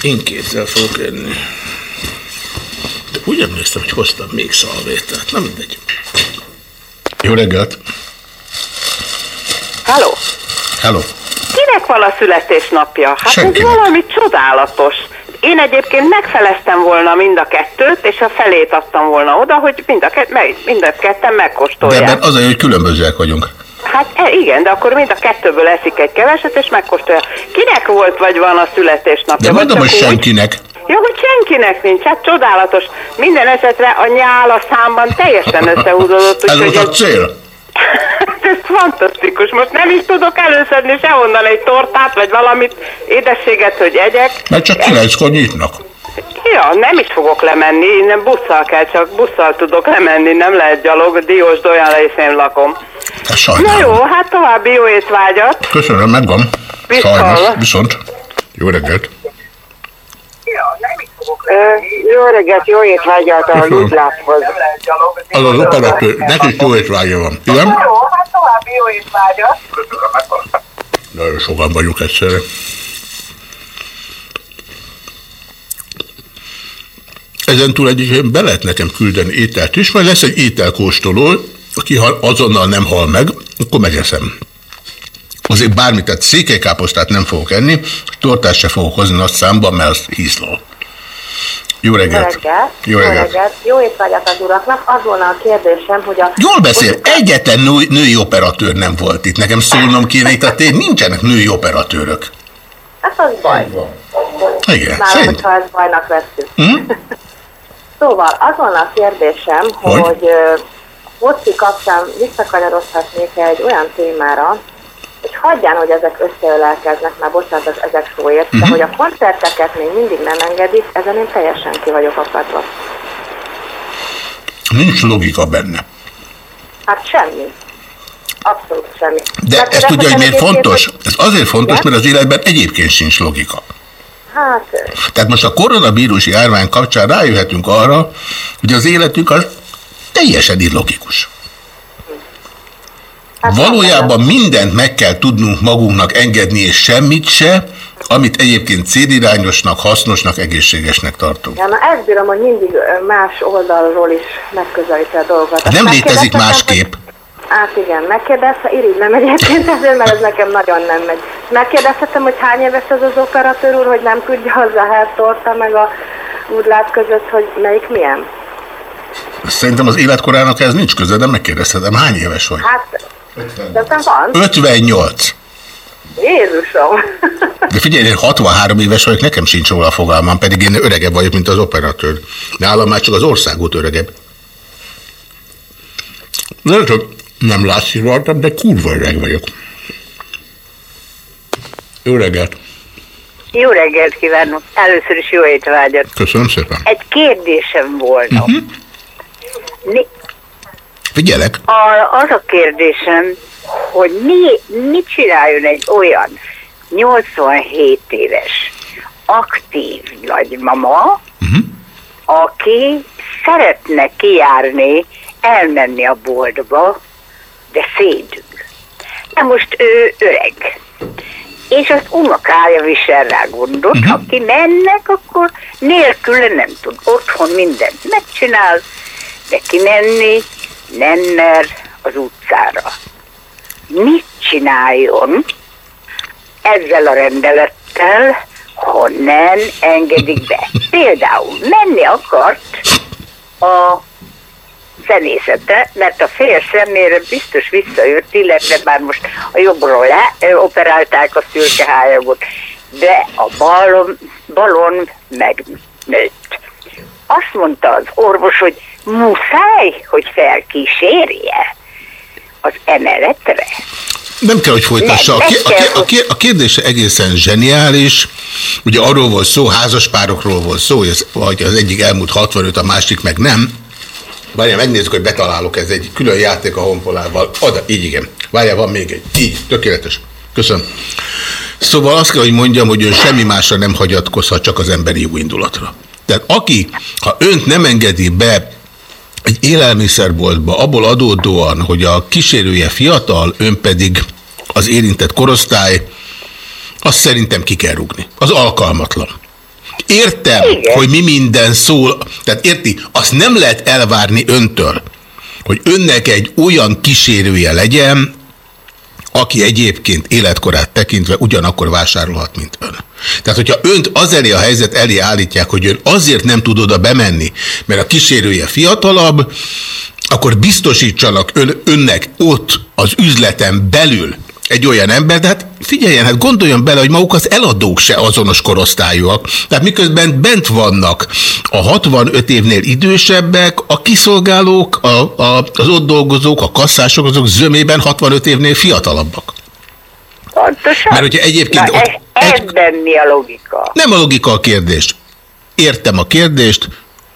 Én kézzel fogok enni. De úgy emlékszem, hogy hoztam még szalvétát. Nem mindegy. Jó reggelt! Halló? Hello! Kinek van a születésnapja? Hát Senkinek. ez valami csodálatos. Én egyébként megfeleztem volna mind a kettőt, és a felét adtam volna oda, hogy mind a, kett, mind a ketten De megkóstolják. ebben az a hogy különbözőek vagyunk. Hát e, igen, de akkor mind a kettőből eszik egy keveset, és megkóstolja. Kinek volt vagy van a születésnapja? De mondom, hogy senkinek. Jó, hogy senkinek nincs, hát csodálatos. Minden esetre a nyál a számban teljesen összehúzódott. Ez volt a cél. [LAUGHS] ez fantasztikus. Most nem is tudok előszedni sehonnan egy tortát, vagy valamit, édességet, hogy egyek. Mert csak kilenckor nyitnak. Ja, nem is fogok lemenni, nem busszal kell, csak busszal tudok lemenni, nem lehet gyalog, diós dolyánra is én lakom. Na jó, hát további jó étvágyat. Köszönöm, megvan. Viszont. Sajnos, viszont. Jó reggelt. Jó reggelt, jó étvágyat a Köszönöm. Ludlábhoz. Az az operatőr, neki is jó étvágya van. Igen? hát további jó étvágyat. Nagyon sokan vagyunk egyszerre. Ezen túl egyébként be lehet nekem küldeni ételt is, majd lesz egy ételkóstoló, aki ha azonnal nem hal meg, akkor megeszem. Azért bármit, tehát székelykáposztát nem fogok enni, tortát se fogok hozni nagy számban, mert az hízló. Jó reggelt! Jó reggelt! Jó étvágyat az uraknak. Az volna a kérdésem, hogy a... Jól beszél, egyetlen nő, női operatőr nem volt itt. Nekem szólnom kéne itt, a tény, nincsenek női operatőrök. Hát az baj. Igen, Nálam, szerint. hogyha ezt bajnak vesszük. Hm? [LAUGHS] Szóval az volna a kérdésem, Hogy? hogy, hogy Hoci kapcsán visszakanyarodhatnék egy olyan témára, hogy hagyján, hogy ezek összeölelkeznek, már bocsánat az ezek szóért, de Mhm. hogy a koncerteket még mindig nem engedik, ezen én teljesen ki vagyok akadva. Nincs logika benne. Hát semmi. Abszolút semmi. De Mert ezt tudja, hogy miért fontos? Ez azért fontos, Igen? mert az életben egyébként sincs logika. Hát, Tehát most a koronavírus járvány kapcsán rájöhetünk arra, hogy az életünk az teljesen illogikus. Valójában mindent meg kell tudnunk magunknak engedni, és semmit se, amit egyébként célirányosnak, hasznosnak, egészségesnek tartunk. ja, na ezt bírom, hogy mindig más oldalról is megközelíti a dolgot. Hát nem létezik megkérdeztem, másképp. Hát igen, megkérdezte, irigylem egyébként ezért, mert ez nekem nagyon nem megy. Megkérdezhetem, hogy hány éves ez az operatőr úr, hogy nem tudja az a hertorta meg a údlát között, hogy melyik milyen? Szerintem az életkorának ez nincs köze, de megkérdezhetem, hány éves vagy? Hát. 58. Jézusom! De figyelj, én 63 éves vagyok, nekem sincs róla fogalmam, pedig én öregebb vagyok, mint az operatőr. Nálam már csak az országút öregebb. Nem, csak nem látszik rajtam, de kurva öreg vagyok. Jó reggelt! Jó reggelt kívánok! Először is jó étvágyat! Köszönöm szépen. Egy kérdésem volna. Uh-huh. Né- Figyelek. A, az a kérdésem, hogy mi, mit csináljon egy olyan 87 éves aktív nagymama, uh-huh. aki szeretne kijárni, elmenni a boltba, de szédül. Na most ő öreg. És az unokája visel rá gondot, uh-huh. ha kimennek, akkor nélküle nem tud. Otthon mindent megcsinál, de kimenni nem mer az utcára. Mit csináljon ezzel a rendelettel, ha nem engedik be? Például menni akart a zenészete, mert a fél szemére biztos visszajött, illetve már most a jobbról le, operálták a szürkehályagot, de a balon, balon megnőtt. Azt mondta az orvos, hogy muszáj, hogy felkísérje az emeletre. Nem kell, hogy folytassa. A, a, a, a, kérdése egészen zseniális. Ugye arról volt szó, házaspárokról volt szó, hogy az egyik elmúlt 65, a másik meg nem. Várjál, megnézzük, hogy betalálok, ez egy külön játék a honpolával. Oda, így igen. Várjál, van még egy. Így, tökéletes. Köszönöm. Szóval azt kell, hogy mondjam, hogy ön semmi másra nem hagyatkozhat, csak az emberi jó indulatra. Tehát aki, ha önt nem engedi be egy élelmiszerboltba abból adódóan, hogy a kísérője fiatal, ön pedig az érintett korosztály, azt szerintem ki kell rúgni. Az alkalmatlan. Értem, Igen. hogy mi minden szól, tehát érti, azt nem lehet elvárni öntől, hogy önnek egy olyan kísérője legyen, aki egyébként életkorát tekintve ugyanakkor vásárolhat, mint ön. Tehát, hogyha önt az elé a helyzet elé állítják, hogy ön azért nem tud oda bemenni, mert a kísérője fiatalabb, akkor biztosítsanak ön, önnek ott az üzleten belül egy olyan ember, de hát figyeljen, hát gondoljon bele, hogy maguk az eladók se azonos korosztályúak. Tehát miközben bent vannak a 65 évnél idősebbek, a kiszolgálók, a, a, az ott dolgozók, a kasszások, azok zömében 65 évnél fiatalabbak. Pontosan. Mert hogyha egyébként Na, ott ez, ebben mi a logika? Nem a logika a kérdést. Értem a kérdést,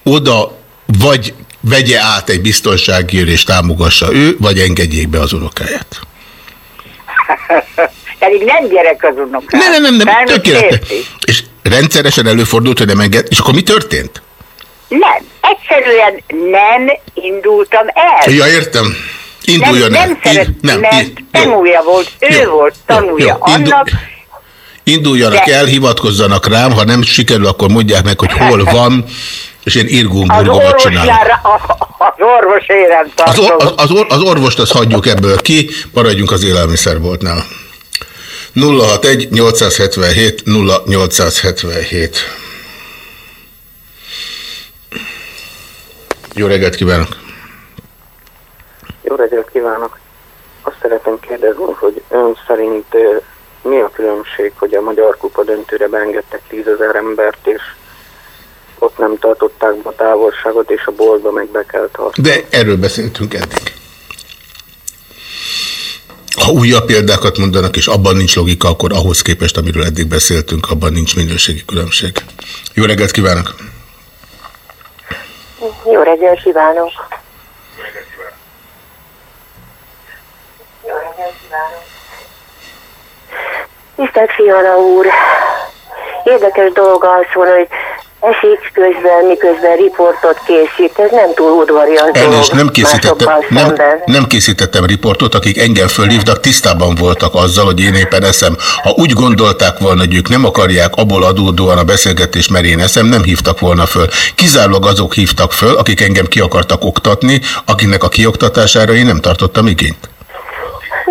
oda vagy vegye át egy biztonsági és támogassa ő, vagy engedjék be az unokáját. Pedig nem gyerek az unokám. Nem, nem, nem, tökéletes. És rendszeresen előfordult, hogy nem enged, és akkor mi történt? Nem, egyszerűen nem indultam el. Ja, értem. Induljon nem, el. nem szeret, Ind- nem, mert jó. tanulja volt, ő Jó, volt tanulja jó, indul- annak, Induljanak De- el, hivatkozzanak rám, ha nem sikerül, akkor mondják meg, hogy hol van, és én az irgumburgomat csinálok. [LAUGHS] az orvos érem Az, or, az, az, or, az orvost azt hagyjuk ebből ki, maradjunk az élelmiszerboltnál. 061 877 0877 Jó reggelt kívánok! Jó reggelt kívánok! Azt szeretném kérdezni, hogy ön szerint mi a különbség, hogy a Magyar Kupa döntőre beengedtek tízezer embert, és ott nem tartották be a távolságot, és a boltba meg be kell tartani. De erről beszéltünk eddig. Ha újabb példákat mondanak, és abban nincs logika, akkor ahhoz képest, amiről eddig beszéltünk, abban nincs minőségi különbség. Jó reggelt kívánok! Jó reggelt kívánok! Tisztelt Fiala úr! Érdekes dolga az van, hogy esik közben, miközben riportot készít. Ez nem túl udvarias dolog Elnézést, nem készítettem, nem, nem készítettem riportot, akik engem fölhívtak, tisztában voltak azzal, hogy én éppen eszem. Ha úgy gondolták volna, hogy ők nem akarják abból adódóan a beszélgetés, mert én eszem, nem hívtak volna föl. Kizárólag azok hívtak föl, akik engem ki akartak oktatni, akinek a kioktatására én nem tartottam igényt.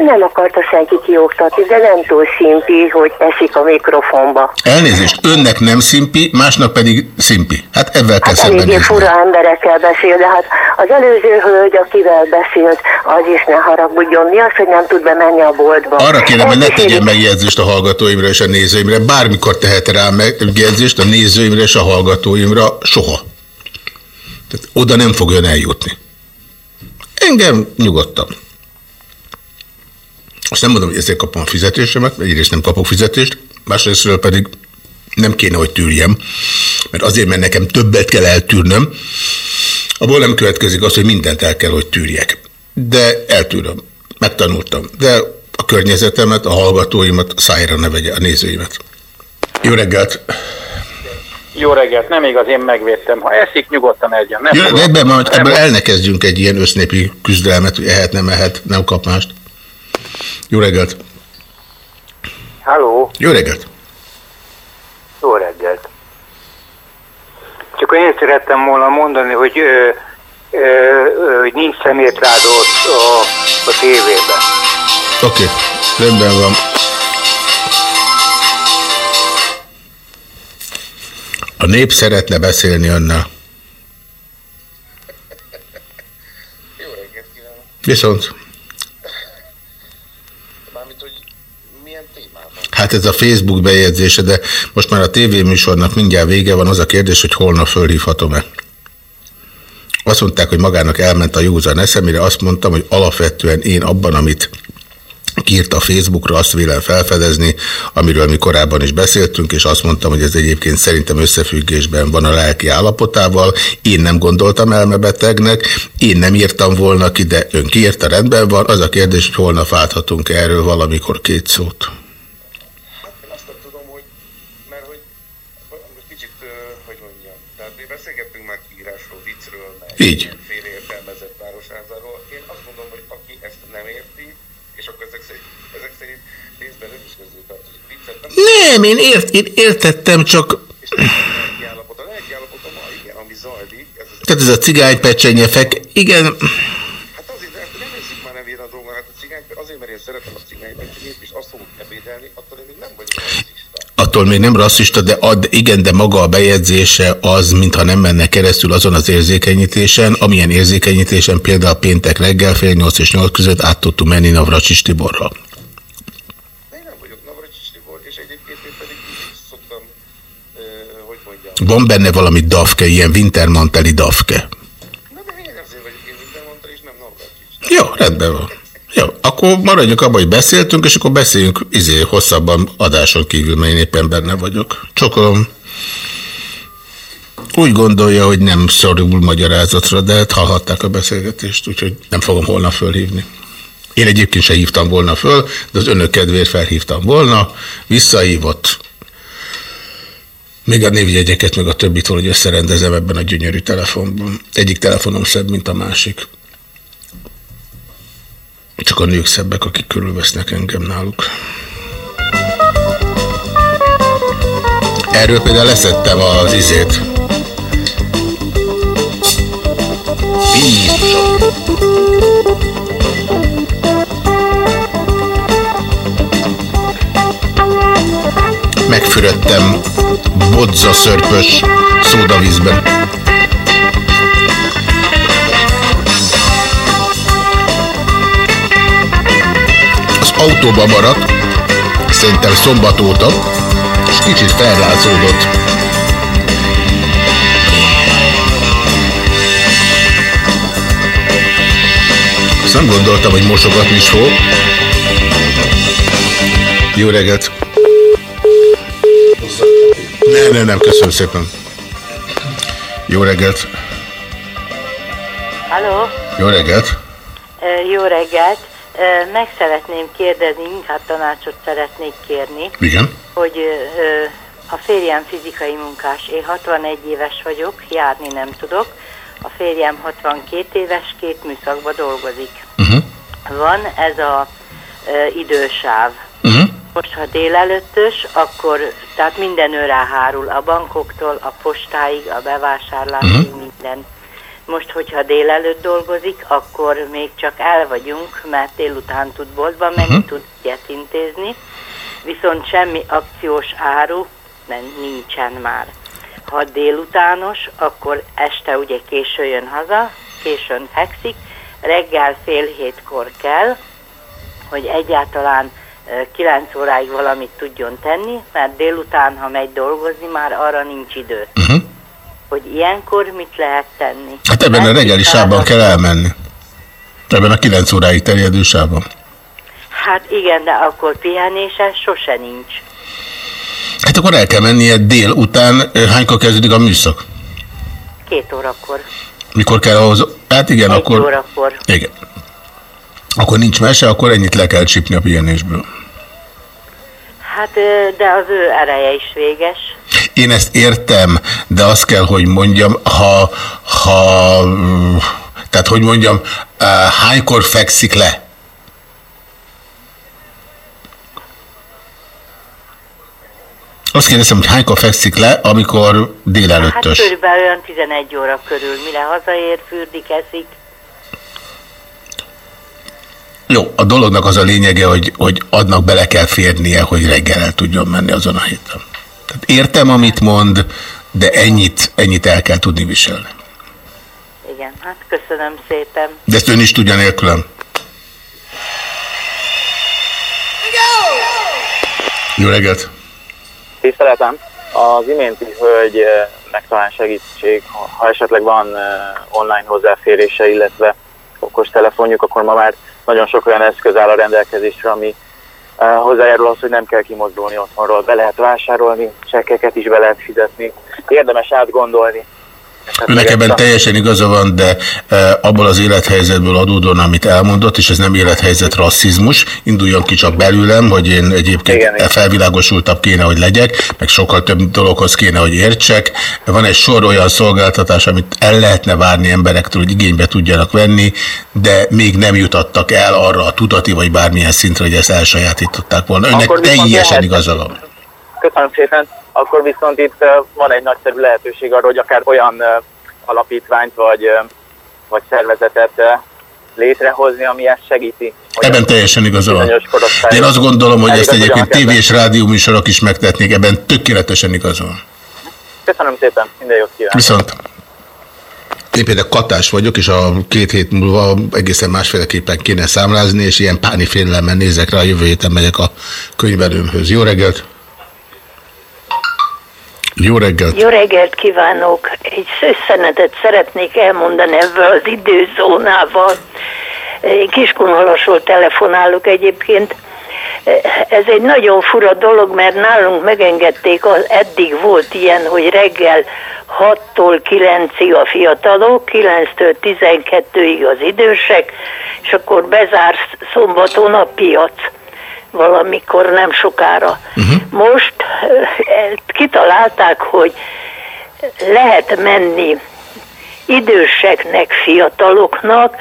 Nem akarta senki kioktatni, de nem túl szimpi, hogy esik a mikrofonba. Elnézést, önnek nem szimpi, másnak pedig szimpi. Hát ebben kell Hát szembenézni. fura emberekkel beszél, de hát az előző hölgy, akivel beszélt, az is ne haragudjon. Mi az, hogy nem tud bemenni a boltba? Arra kérem, hogy ne tegyen megjegyzést a hallgatóimra és a nézőimre. Bármikor tehet rá megjegyzést a nézőimre és a hallgatóimra. Soha. Tehát oda nem fog ön eljutni. Engem nyugodtan. Azt nem mondom, hogy ezért kapom a fizetésemet, mert egyrészt nem kapok fizetést, másrésztről pedig nem kéne, hogy tűrjem, mert azért, mert nekem többet kell eltűrnöm, abból nem következik az, hogy mindent el kell, hogy tűrjek. de eltűröm. Megtanultam. De a környezetemet, a hallgatóimat szájra ne vegye, a nézőimet. Jó reggelt! Jó reggelt, nem igaz, én megvédtem. Ha eszik, nyugodtan egyen. Nem Jó, fogom- ebben ebből el ne kezdjünk egy ilyen össznépi küzdelmet, hogy ehet, nem ehet, nem kap mást. Jó reggelt! Halló, Jó reggelt! jó reggelt. Csak én szerettem volna mondani, hogy, ö, ö, ö, hogy nincs szemétládó ott a, a tévében. Oké, okay. rendben van. A nép szeretne beszélni önnel. Viszont. Hát ez a Facebook bejegyzése, de most már a tévéműsornak mindjárt vége van, az a kérdés, hogy holnap fölhívhatom-e. Azt mondták, hogy magának elment a józan eszemére, azt mondtam, hogy alapvetően én abban, amit kiírt a Facebookra, azt vélem felfedezni, amiről mi korábban is beszéltünk, és azt mondtam, hogy ez egyébként szerintem összefüggésben van a lelki állapotával. Én nem gondoltam elmebetegnek, én nem írtam volna ki, de ön kiírta, rendben van. Az a kérdés, hogy holnap válthatunk erről valamikor két szót. Így. félreértelmezett városházáról. Én azt mondom, hogy aki ezt nem érti, és akkor ezek szerint, ezek szerint részben ön is közé tartozik. Viccet nem Nem, én, ért, én értettem, csak... állapot. A lelki állapot a ma, igen, ami zajlik. Ez az, Tehát ez a cigánypecsenyefek, igen, hát azért, de nem nézzük már nevére a dolgot. Hát a cigány, azért, mert én szeretem a cigánypecsényét, és azt fogok ebédelni, attól én még nem vagyok rasszista. Attól még nem rasszista, de ad, igen, de maga a bejegyzése az, mintha nem menne keresztül azon az érzékenyítésen, amilyen érzékenyítésen például péntek reggel fél nyolc és nyolc között át tudtunk menni Navracsis Tiborral. Van benne valami dafke, ilyen wintermanteli dafke. Jó, rendben van. Jó, akkor maradjunk abban, hogy beszéltünk, és akkor beszéljünk izé, hosszabban adáson kívül, mert én éppen benne vagyok. Csokolom. Úgy gondolja, hogy nem szorul magyarázatra, de hát hallhatták a beszélgetést, úgyhogy nem fogom holnap fölhívni. Én egyébként se hívtam volna föl, de az önök kedvéért felhívtam volna, visszahívott, még a névjegyeket, meg a többit valahogy összerendezem ebben a gyönyörű telefonban. Egyik telefonom szebb, mint a másik. Csak a nők szebbek, akik körülvesznek engem náluk. Erről például leszettem az izét. Megfürödtem bodza szörpös szódavízben. Az autóban maradt, szerintem szombat óta, és kicsit felrázódott. Azt nem gondoltam, hogy mosogatni is fog. Jó reggelt! Nem, nem, nem, köszönöm szépen. Jó reggelt! Halló, Jó reggelt! Jó reggelt! Meg szeretném kérdezni, inkább tanácsot szeretnék kérni, Igen? hogy a férjem fizikai munkás, én 61 éves vagyok, járni nem tudok, a férjem 62 éves, két műszakban dolgozik. Uh-huh. Van ez a ö, idősáv. Uh-huh. Most, ha délelőttös, akkor tehát minden ő ráhárul, a bankoktól, a postáig, a bevásárlásig, uh-huh. minden. Most, hogyha délelőtt dolgozik, akkor még csak el vagyunk, mert délután tud boltba menni, uh-huh. tud ilyet intézni, viszont semmi akciós áru nem, nincsen már. Ha délutános, akkor este ugye késő jön haza, későn fekszik, reggel fél hétkor kell, hogy egyáltalán ö, 9 óráig valamit tudjon tenni, mert délután, ha megy dolgozni, már arra nincs idő. Uh-huh. Hogy ilyenkor mit lehet tenni? Hát ebben a reggeli sávban kell elmenni. Ebben a 9 óráig terjedő sávban. Hát igen, de akkor pihenése sose nincs. Hát akkor el kell mennie dél után. Hánykor kezdődik a műszak? Két órakor. Mikor kell ahhoz? Hát igen, Egy akkor... órakor. Igen. Akkor nincs mese, akkor ennyit le kell csípni a pihenésből. Hát, de az ő ereje is véges. Én ezt értem, de azt kell, hogy mondjam, ha, ha tehát hogy mondjam, hánykor fekszik le? Azt kérdezem, hogy hánykor fekszik le, amikor Hát délelőttös. körülbelül olyan 11 óra körül, mire hazaér, fürdik, eszik. Jó, a dolognak az a lényege, hogy, hogy adnak bele kell férnie, hogy reggel el tudjon menni azon a héten. Tehát értem, amit mond, de ennyit, ennyit el kell tudni viselni. Igen, hát köszönöm szépen. De ezt ön is tudja nélkülem. Jó reggelt! Tiszteletem, az iménti hölgynek talán segítség, ha- esetleg van eh, online hozzáférése, illetve okos telefonjuk, akkor ma már nagyon sok olyan eszköz áll a rendelkezésre, ami eh, hozzájárul az, hogy nem kell kimozdulni otthonról. Be lehet vásárolni, csekkeket is be lehet fizetni. Érdemes átgondolni. Önnek ebben teljesen igaza van, de e, abból az élethelyzetből adódóan, amit elmondott, és ez nem élethelyzet rasszizmus, induljon ki csak belőlem, hogy én egyébként Igen, felvilágosultabb kéne, hogy legyek, meg sokkal több dologhoz kéne, hogy értsek. Van egy sor olyan szolgáltatás, amit el lehetne várni emberektől, hogy igénybe tudjanak venni, de még nem jutottak el arra a tudati vagy bármilyen szintre, hogy ezt elsajátították volna. Önnek teljesen igaza van. Köszönöm szépen. Akkor viszont itt van egy nagyszerű lehetőség arra, hogy akár olyan alapítványt vagy, vagy szervezetet eh, létrehozni, ami ezt segíti. Ebben teljesen igaza van. én azt gondolom, hogy ezt egyébként tévé és rádió műsorok is megtetnék, ebben tökéletesen igaza van. Köszönöm szépen, minden jót kívánok. Viszont én például katás vagyok, és a két hét múlva egészen másféleképpen kéne számlázni, és ilyen páni félelemmel nézek rá, a jövő héten megyek a könyvelőmhöz. Jó reggelt! Jó reggelt! Jó reggelt kívánok! Egy szösszenetet szeretnék elmondani ebből az időzónával. Én Kiskunhalasról telefonálok egyébként. Ez egy nagyon fura dolog, mert nálunk megengedték, az, eddig volt ilyen, hogy reggel 6-tól 9-ig a fiatalok, 9-től 12-ig az idősek, és akkor bezár szombaton a piac valamikor nem sokára. Uh-huh. Most eh, kitalálták, hogy lehet menni időseknek, fiataloknak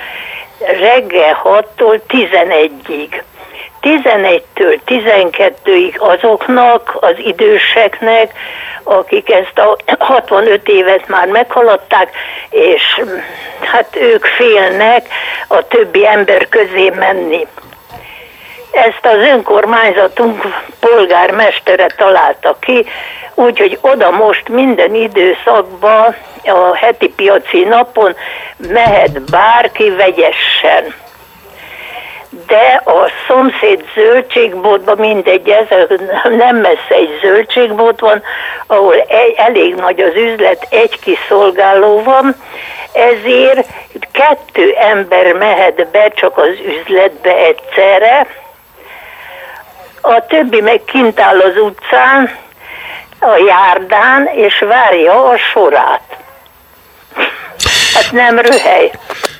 reggel 6-tól 11-ig. 11-től 12-ig azoknak, az időseknek, akik ezt a 65 évet már meghaladták, és hát ők félnek a többi ember közé menni. Ezt az önkormányzatunk polgármestere találta ki, úgyhogy oda most minden időszakban a heti piaci napon mehet bárki vegyesen. De a szomszéd zöldségboltban mindegy, ez nem messze egy zöldségbolt van, ahol elég nagy az üzlet, egy kiszolgáló van, ezért kettő ember mehet be csak az üzletbe egyszerre, a többi meg kint áll az utcán, a járdán, és várja a sorát. Hát nem röhely.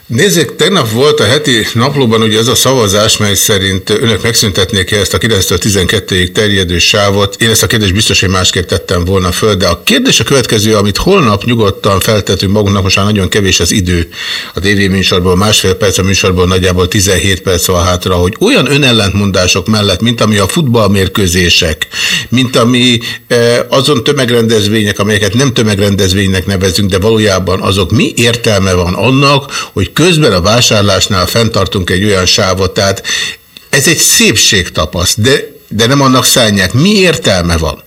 Nézzék, tegnap volt a heti naplóban ugye ez a szavazás, mely szerint önök megszüntetnék ezt a 9-től 12-ig terjedő sávot. Én ezt a kérdést biztos, hogy másképp tettem volna föl, de a kérdés a következő, amit holnap nyugodtan feltettünk magunknak, most már nagyon kevés az idő a tévéműsorból, másfél perc a műsorból nagyjából 17 perc van hátra, hogy olyan önellentmondások mellett, mint ami a futballmérkőzések, mint ami eh, azon tömegrendezvények, amelyeket nem tömegrendezvénynek nevezünk, de valójában azok mi értelme van annak, hogy közben a vásárlásnál fenntartunk egy olyan sávot, tehát ez egy szépségtapaszt, de, de nem annak szánják. Mi értelme van?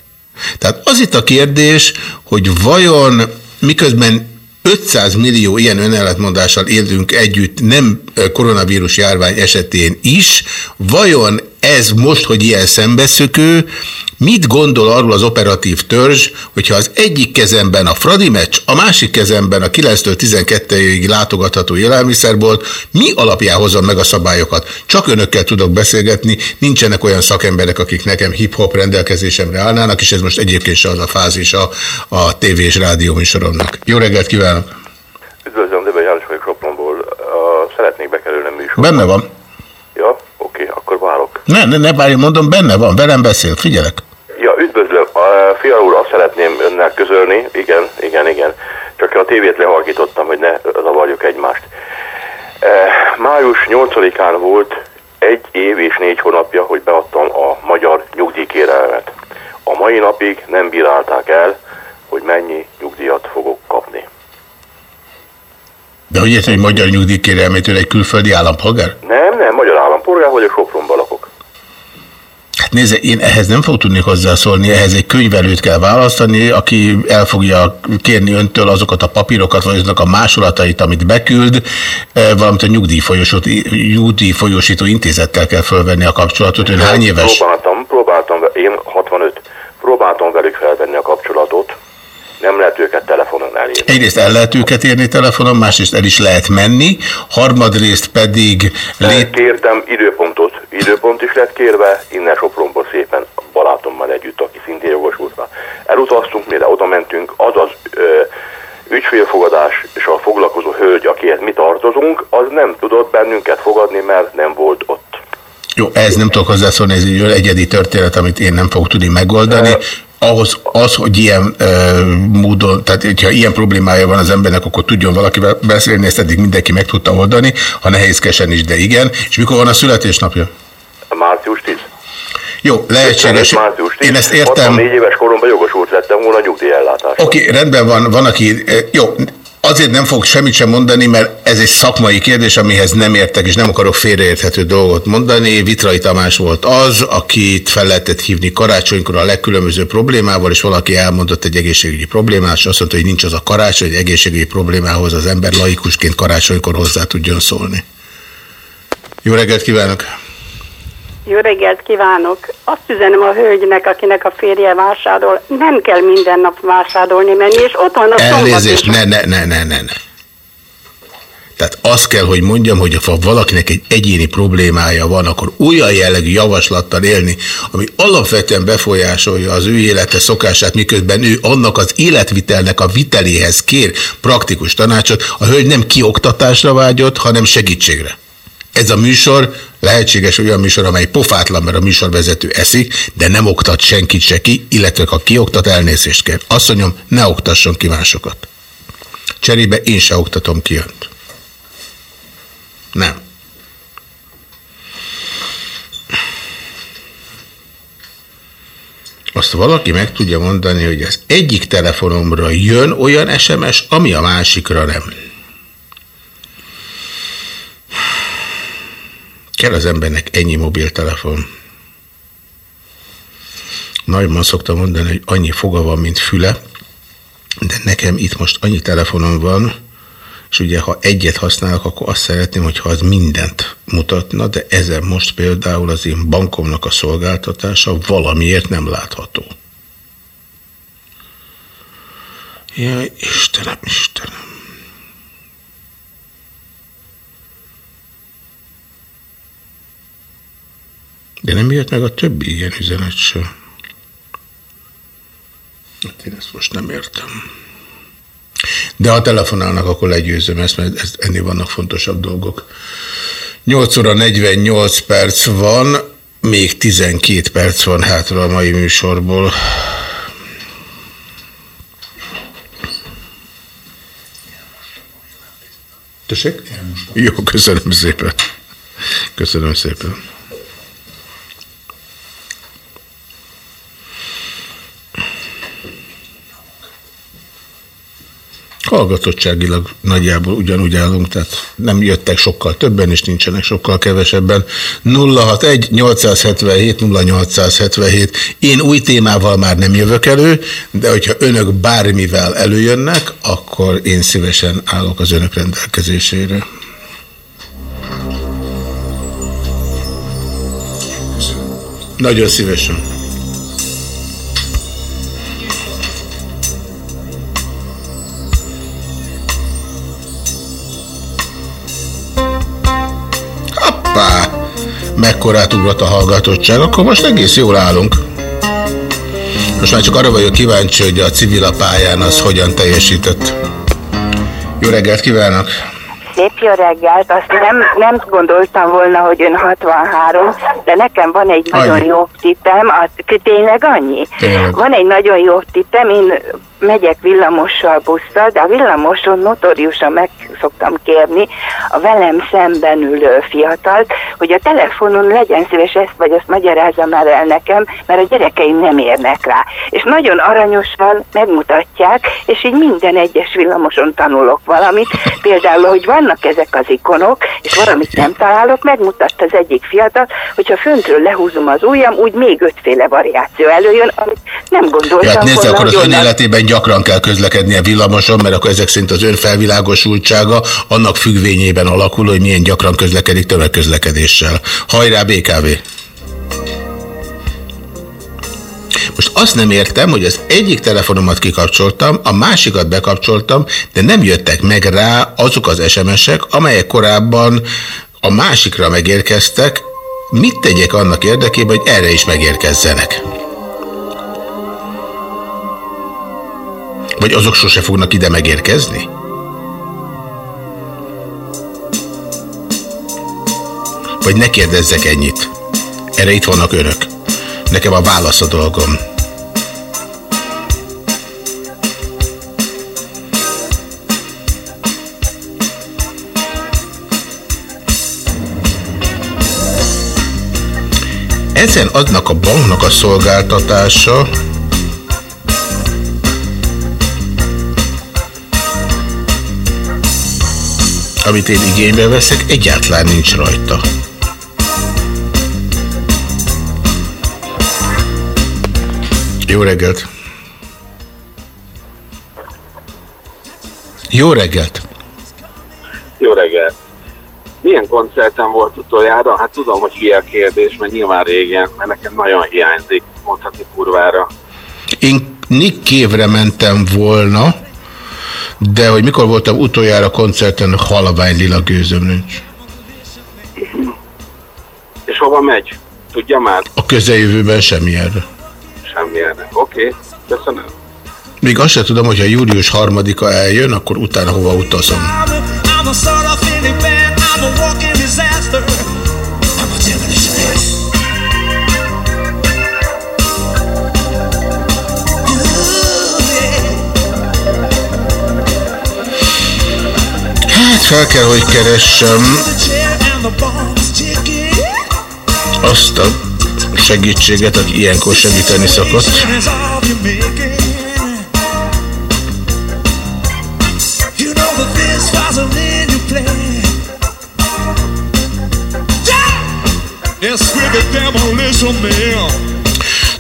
Tehát az itt a kérdés, hogy vajon miközben 500 millió ilyen önellentmondással élünk együtt, nem koronavírus járvány esetén is, vajon ez most, hogy ilyen szembeszökő, mit gondol arról az operatív törzs, hogyha az egyik kezemben a Fradi meccs, a másik kezemben a 9-től 12-ig látogatható élelmiszerbolt, mi alapján hozom meg a szabályokat? Csak önökkel tudok beszélgetni, nincsenek olyan szakemberek, akik nekem hip-hop rendelkezésemre állnának, és ez most egyébként se az a fázis a, a tévé és rádió műsoromnak. Jó reggelt kívánok! Üdvözlöm, Debe János vagyok Sopronból. Uh, szeretnék bekerülni a műsorba. Benne van. Ne, ne, ne bárja, mondom, benne van, velem beszél, figyelek. Ja, üdvözlöm. A úr, azt szeretném önnek közölni. Igen, igen, igen. Csak a tévét lehalkítottam, hogy ne zavarjuk egymást. E, május 8-án volt egy év és négy hónapja, hogy beadtam a magyar nyugdíjkérelmet. A mai napig nem bírálták el, hogy mennyi nyugdíjat fogok kapni. De hogy értem, hogy magyar nyugdíjkérelmétől egy külföldi állampolgár? Nem, nem, magyar állampolgár vagyok, Sopronban lakok. Hát nézze, én ehhez nem fog tudni hozzászólni, ehhez egy könyvelőt kell választani, aki el fogja kérni öntől azokat a papírokat, vagy azok a másolatait, amit beküld, eh, valamint a nyugdíjfolyósító intézettel kell fölvenni a kapcsolatot. Ön hány éves? Próbáltam, próbáltam, én 65. Próbáltam velük felvenni a kapcsolatot, nem lehet őket telefonon elérni. Egyrészt el lehet őket érni telefonon, másrészt el is lehet menni, harmadrészt pedig... Lét... Kértem időpontot, időpont is lett kérve, innen Sopronból szépen barátommal együtt, aki szintén jogosult rá. Elutaztunk, mire oda mentünk, az az ö, ügyfélfogadás és a foglalkozó hölgy, akihez mi tartozunk, az nem tudott bennünket fogadni, mert nem volt ott. Jó, ez nem tudok hozzászólni, ez egy egyedi történet, amit én nem fogok tudni megoldani ahhoz az, hogy ilyen e, módon, tehát hogyha ilyen problémája van az embernek, akkor tudjon valakivel beszélni, ezt eddig mindenki meg tudta oldani, ha nehézkesen is, de igen. És mikor van a születésnapja? Március 10. Jó, lehetséges. Én ezt értem. 64 éves koromban jogosult lettem volna nyugdíjellátásra. Oké, okay, rendben van, van, aki... Jó, Azért nem fog semmit sem mondani, mert ez egy szakmai kérdés, amihez nem értek, és nem akarok félreérthető dolgot mondani. Vitrai Tamás volt az, akit fel lehetett hívni karácsonykor a legkülönböző problémával, és valaki elmondott egy egészségügyi problémát, és azt mondta, hogy nincs az a karácsony, egy egészségügyi problémához az ember laikusként karácsonykor hozzá tudjon szólni. Jó reggelt kívánok! Jó reggelt kívánok! Azt üzenem a hölgynek, akinek a férje vásárol, nem kell minden nap vásárolni menni, és ott van a Elnézést, ne, ne, ne, ne, ne, ne. Tehát azt kell, hogy mondjam, hogy ha valakinek egy egyéni problémája van, akkor olyan jellegű javaslattal élni, ami alapvetően befolyásolja az ő élete szokását, miközben ő annak az életvitelnek a viteléhez kér praktikus tanácsot, a hölgy nem kioktatásra vágyott, hanem segítségre. Ez a műsor lehetséges olyan műsor, amely pofátlan, mert a műsorvezető eszik, de nem oktat senkit se ki, illetve ha kioktat, elnézést kell. Azt mondjam, ne oktasson ki másokat. Cserébe én se oktatom ki önt. Nem. Azt valaki meg tudja mondani, hogy az egyik telefonomra jön olyan SMS, ami a másikra nem. Kell az embernek ennyi mobiltelefon. Nagyban szoktam mondani, hogy annyi foga van, mint füle, de nekem itt most annyi telefonom van, és ugye ha egyet használok, akkor azt szeretném, hogyha az mindent mutatna, de ezen most például az én bankomnak a szolgáltatása valamiért nem látható. Jaj, Istenem, Istenem. De nem jött meg a többi ilyen üzenet sem. Hát én ezt most nem értem. De ha telefonálnak, akkor legyőzöm ezt, mert ez, ennél vannak fontosabb dolgok. 8 óra 48 perc van, még 12 perc van hátra a mai műsorból. Tessék? Jó, köszönöm szépen. Köszönöm szépen. Hallgatottságilag nagyjából ugyanúgy állunk, tehát nem jöttek sokkal többen, és nincsenek sokkal kevesebben. 061-877-0877. Én új témával már nem jövök elő, de hogyha önök bármivel előjönnek, akkor én szívesen állok az önök rendelkezésére. Nagyon szívesen. Mekkorát ugrott a hallgatottság, akkor most egész jól állunk. Most már csak arra vagyok kíváncsi, hogy a civil a pályán az hogyan teljesített. Jó reggelt kívánok! Szép Jó reggelt, azt nem, nem gondoltam volna, hogy ön 63, de nekem van egy nagyon Annyi. jó tippem, az tényleg annyi? Tényleg. Van egy nagyon jó tippem, én megyek villamossal, busszal, de a villamoson notoriusan meg szoktam kérni a velem szemben ülő fiatalt, hogy a telefonon legyen szíves ezt vagy azt magyarázza már el nekem, mert a gyerekeim nem érnek rá. És nagyon aranyosan megmutatják, és így minden egyes villamoson tanulok valamit. Például, hogy vannak ezek az ikonok, és valamit nem találok, megmutatta az egyik fiatal, hogyha föntről lehúzom az ujjam, úgy még ötféle variáció előjön, amit nem gondoltam hát nézd, volna, akkor az ön életében gyakran kell közlekednie villamoson, mert akkor ezek szerint az ön felvilágosultsága annak függvényében alakul, hogy milyen gyakran közlekedik tömegközlekedéssel. Hajrá BKV! Most azt nem értem, hogy az egyik telefonomat kikapcsoltam, a másikat bekapcsoltam, de nem jöttek meg rá azok az SMS-ek, amelyek korábban a másikra megérkeztek. Mit tegyek annak érdekében, hogy erre is megérkezzenek? Vagy azok sose fognak ide megérkezni? Vagy ne kérdezzek ennyit. Erre itt vannak önök. Nekem a válasz a dolgom. Ezen adnak a banknak a szolgáltatása, amit én igénybe veszek, egyáltalán nincs rajta. Jó reggelt! Jó reggelt! Jó reggelt! Milyen koncerten volt utoljára? Hát tudom, hogy ilyen kérdés, mert nyilván régen, mert nekem nagyon hiányzik, mondhatni kurvára. Én Nick Cave-re mentem volna, de hogy mikor voltam utoljára koncerten, halvány lila gőzöm nincs. És hova megy? Tudja már? A közeljövőben semmilyenre. Semmilyenre. Oké, okay. köszönöm. Még azt sem tudom, hogy ha július harmadika eljön, akkor utána hova utazom. I'm a fel kell, hogy keressem azt a segítséget, aki ilyenkor segíteni szokott. It's with the demolition man.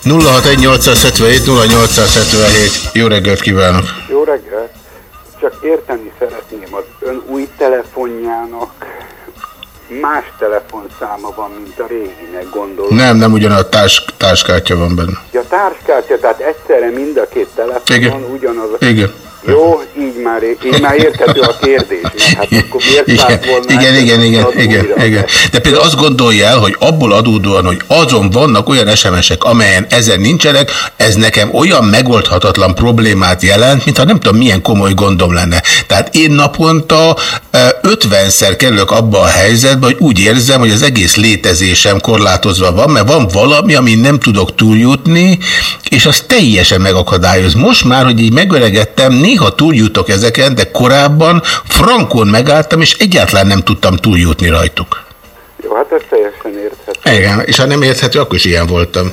061877 0877. Jó reggelt kívánok! Jó reggelt! Érteni szeretném, az ön új telefonjának más telefonszáma van, mint a réginek, gondolom. Nem, nem ugyan a társ, társkártya van benne. Ja, társkártya, tehát egyszerre mind a két telefonon Igen. ugyanaz. a- Igen. Jó, így már, így már érthető a kérdés, mert hát akkor miért Igen, volna igen, igen, igen, igen, újra? igen. De például azt gondolja el, hogy abból adódóan, hogy azon vannak olyan SMS-ek, amelyen ezen nincsenek, ez nekem olyan megoldhatatlan problémát jelent, mintha nem tudom milyen komoly gondom lenne. Tehát én naponta eh, 50-szer kerülök abba a helyzetbe, hogy úgy érzem, hogy az egész létezésem korlátozva van, mert van valami, amin nem tudok túljutni, és az teljesen megakadályoz. Most már, hogy így megöregettem, néha túljutok ezeken, de korábban frankon megálltam, és egyáltalán nem tudtam túljutni rajtuk. Jó, hát ez teljesen érthető. Igen, és ha nem érthető, akkor is ilyen voltam.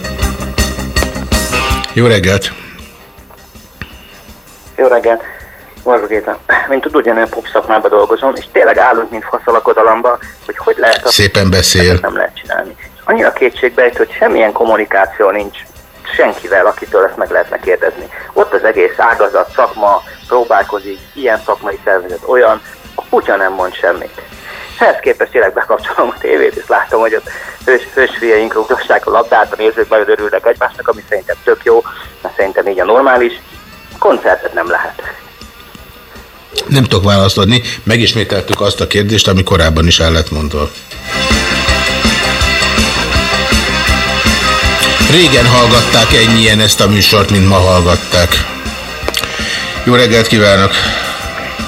Jó reggelt! Jó reggelt! Varga Géza. Mint tudod, ugyanilyen pop szakmában dolgozom, és tényleg állunk, mint fasz a lakodalomba, hogy hogy lehet a Szépen beszél. Nem lehet csinálni. Annyira kétségbejt, hogy semmilyen kommunikáció nincs senkivel, akitől ezt meg lehetne kérdezni. Ott az egész ágazat, szakma próbálkozik, ilyen szakmai szervezet, olyan, a kutya nem mond semmit. Ehhez képest tényleg bekapcsolom a tévét, és látom, hogy ott hős, hősfieink rúgdossák a labdát, a nézők majd örülnek egymásnak, ami szerintem tök jó, mert szerintem így a normális. Koncertet nem lehet. Nem tudok választ adni, megismételtük azt a kérdést, ami korábban is el lett mondva. Régen hallgatták ennyien ezt a műsort, mint ma hallgatták. Jó reggelt kívánok!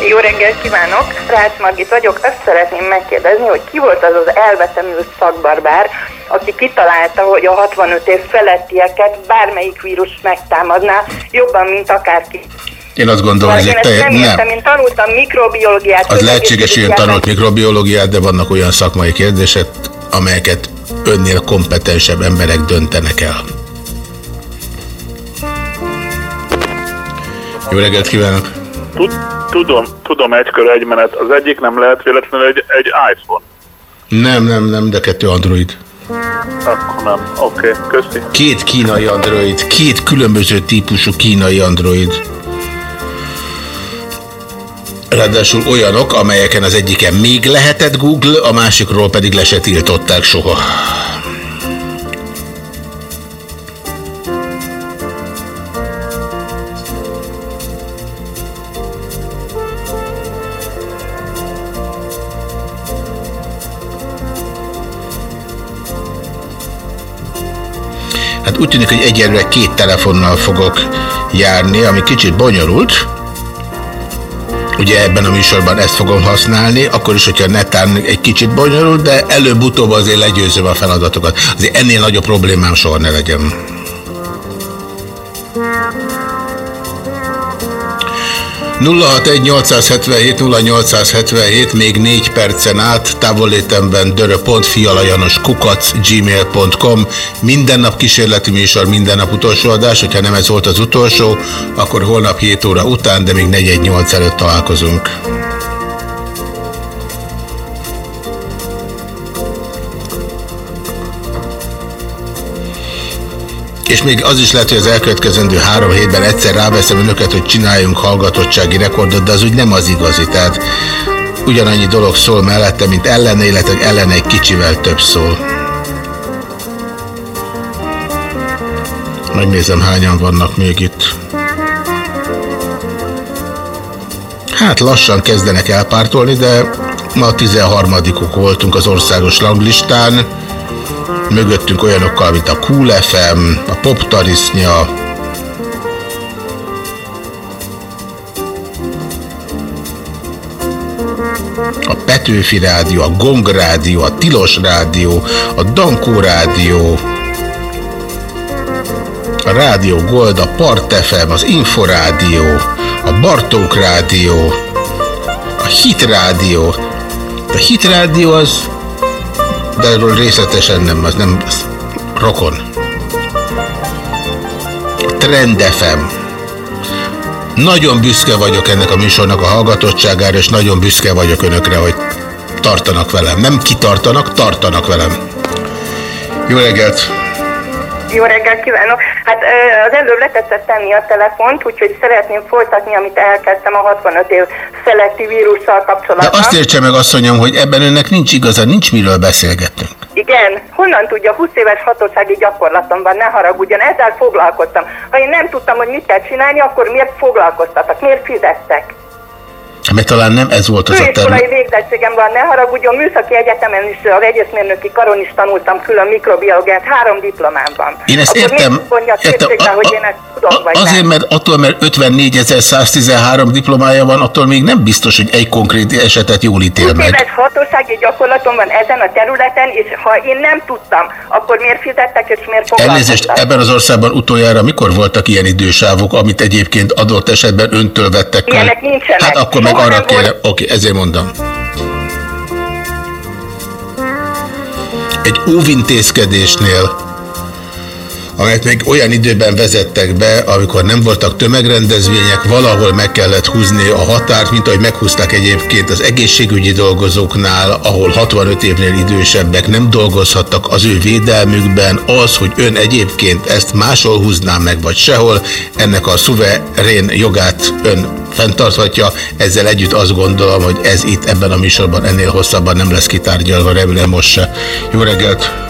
Jó reggelt kívánok! Rácz Margit vagyok. Azt szeretném megkérdezni, hogy ki volt az az elvetemű szakbarbár, aki kitalálta, hogy a 65 év felettieket bármelyik vírus megtámadná jobban, mint akárki. Én azt gondolom, hogy ez Én ezt nem értem, én tanultam mikrobiológiát. Az lehetséges, hogy közegészségügyet, tanult mikrobiológiát, de vannak olyan szakmai kérdések, amelyeket önnél kompetensebb emberek döntenek el. Jó reggelt kívánok! Tud, tudom, tudom egy kör egy menet. Az egyik nem lehet véletlenül egy, egy iPhone. Nem, nem, nem, de kettő Android. Akkor nem. Oké, okay, köszi. Két kínai Android, két különböző típusú kínai Android. Ráadásul olyanok, amelyeken az egyiken még lehetett Google, a másikról pedig le se tiltották soha. Hát úgy tűnik, hogy egyelőre két telefonnal fogok járni, ami kicsit bonyolult. Ugye ebben a műsorban ezt fogom használni, akkor is, hogyha netán egy kicsit bonyolult, de előbb-utóbb azért legyőzöm a feladatokat. Azért ennél nagyobb problémám soha ne legyen. Egy 877 0877 még négy percen át dörö.fialajanos kukac gmail.com minden nap kísérleti műsor, minden nap utolsó adás, hogyha nem ez volt az utolsó, akkor holnap 7 óra után, de még 418 előtt találkozunk. És még az is lehet, hogy az elkövetkezendő három hétben egyszer ráveszem önöket, hogy csináljunk hallgatottsági rekordot, de az úgy nem az igazi. Tehát ugyanannyi dolog szól mellette, mint ellene, illetve ellene egy kicsivel több szól. Megnézem, hányan vannak még itt. Hát lassan kezdenek elpártolni, de ma a 13 voltunk az országos ranglistán. Mögöttünk olyanokkal, mint a Cool FM, a Pop Tarisznya, a Petőfi Rádió, a Gong Rádió, a Tilos Rádió, a Dankó Rádió, a Rádió Gold, a Part FM, az Inforádió, a Bartók Rádió, a Hit Rádió. A Hit Rádió az, de erről részletesen nem, az nem az rokon. Trend FM. Nagyon büszke vagyok ennek a műsornak a hallgatottságára, és nagyon büszke vagyok önökre, hogy tartanak velem. Nem kitartanak, tartanak velem. Jó reggelt! Jó reggelt kívánok! Hát az előbb letetszett tenni a telefont, úgyhogy szeretném folytatni, amit elkezdtem a 65 év feletti vírussal De kapcsolatban. azt értse meg, asszonyom, hogy ebben önnek nincs igaza, nincs miről beszélgetnünk. Igen, honnan tudja, 20 éves hatósági gyakorlatom van, ne haragudjon, ezzel foglalkoztam. Ha én nem tudtam, hogy mit kell csinálni, akkor miért foglalkoztatok, miért fizettek? Mert talán nem ez volt az a terület. végzettségem van, ne haragudjon, műszaki egyetemen is, a vegyészmérnöki karon is tanultam külön mikrobiológiát, három diplomám van. Én ezt Akkor értem, értem, kétségbe, a- hogy én ezt tudom, vagy Azért, nem? mert attól, mert 54.113 diplomája van, attól még nem biztos, hogy egy konkrét esetet jól ítél meg. Éves hatósági gyakorlatom van ezen a területen, és ha én nem tudtam, akkor miért fizettek, és miért Elnézést, foglalkoztak? ebben az országban utoljára mikor voltak ilyen idősávok, amit egyébként adott esetben öntől vettek? Ilyenek nincsenek. Hát akkor meg arra kérem, oké, ezért mondom. Egy óvintézkedésnél, amelyet még olyan időben vezettek be, amikor nem voltak tömegrendezvények, valahol meg kellett húzni a határt, mint ahogy meghúzták egyébként az egészségügyi dolgozóknál, ahol 65 évnél idősebbek nem dolgozhattak az ő védelmükben, az, hogy ön egyébként ezt máshol húzná meg, vagy sehol, ennek a szuverén jogát ön fenntarthatja. Ezzel együtt azt gondolom, hogy ez itt ebben a műsorban ennél hosszabban nem lesz kitárgyalva, remélem most se. Jó reggelt!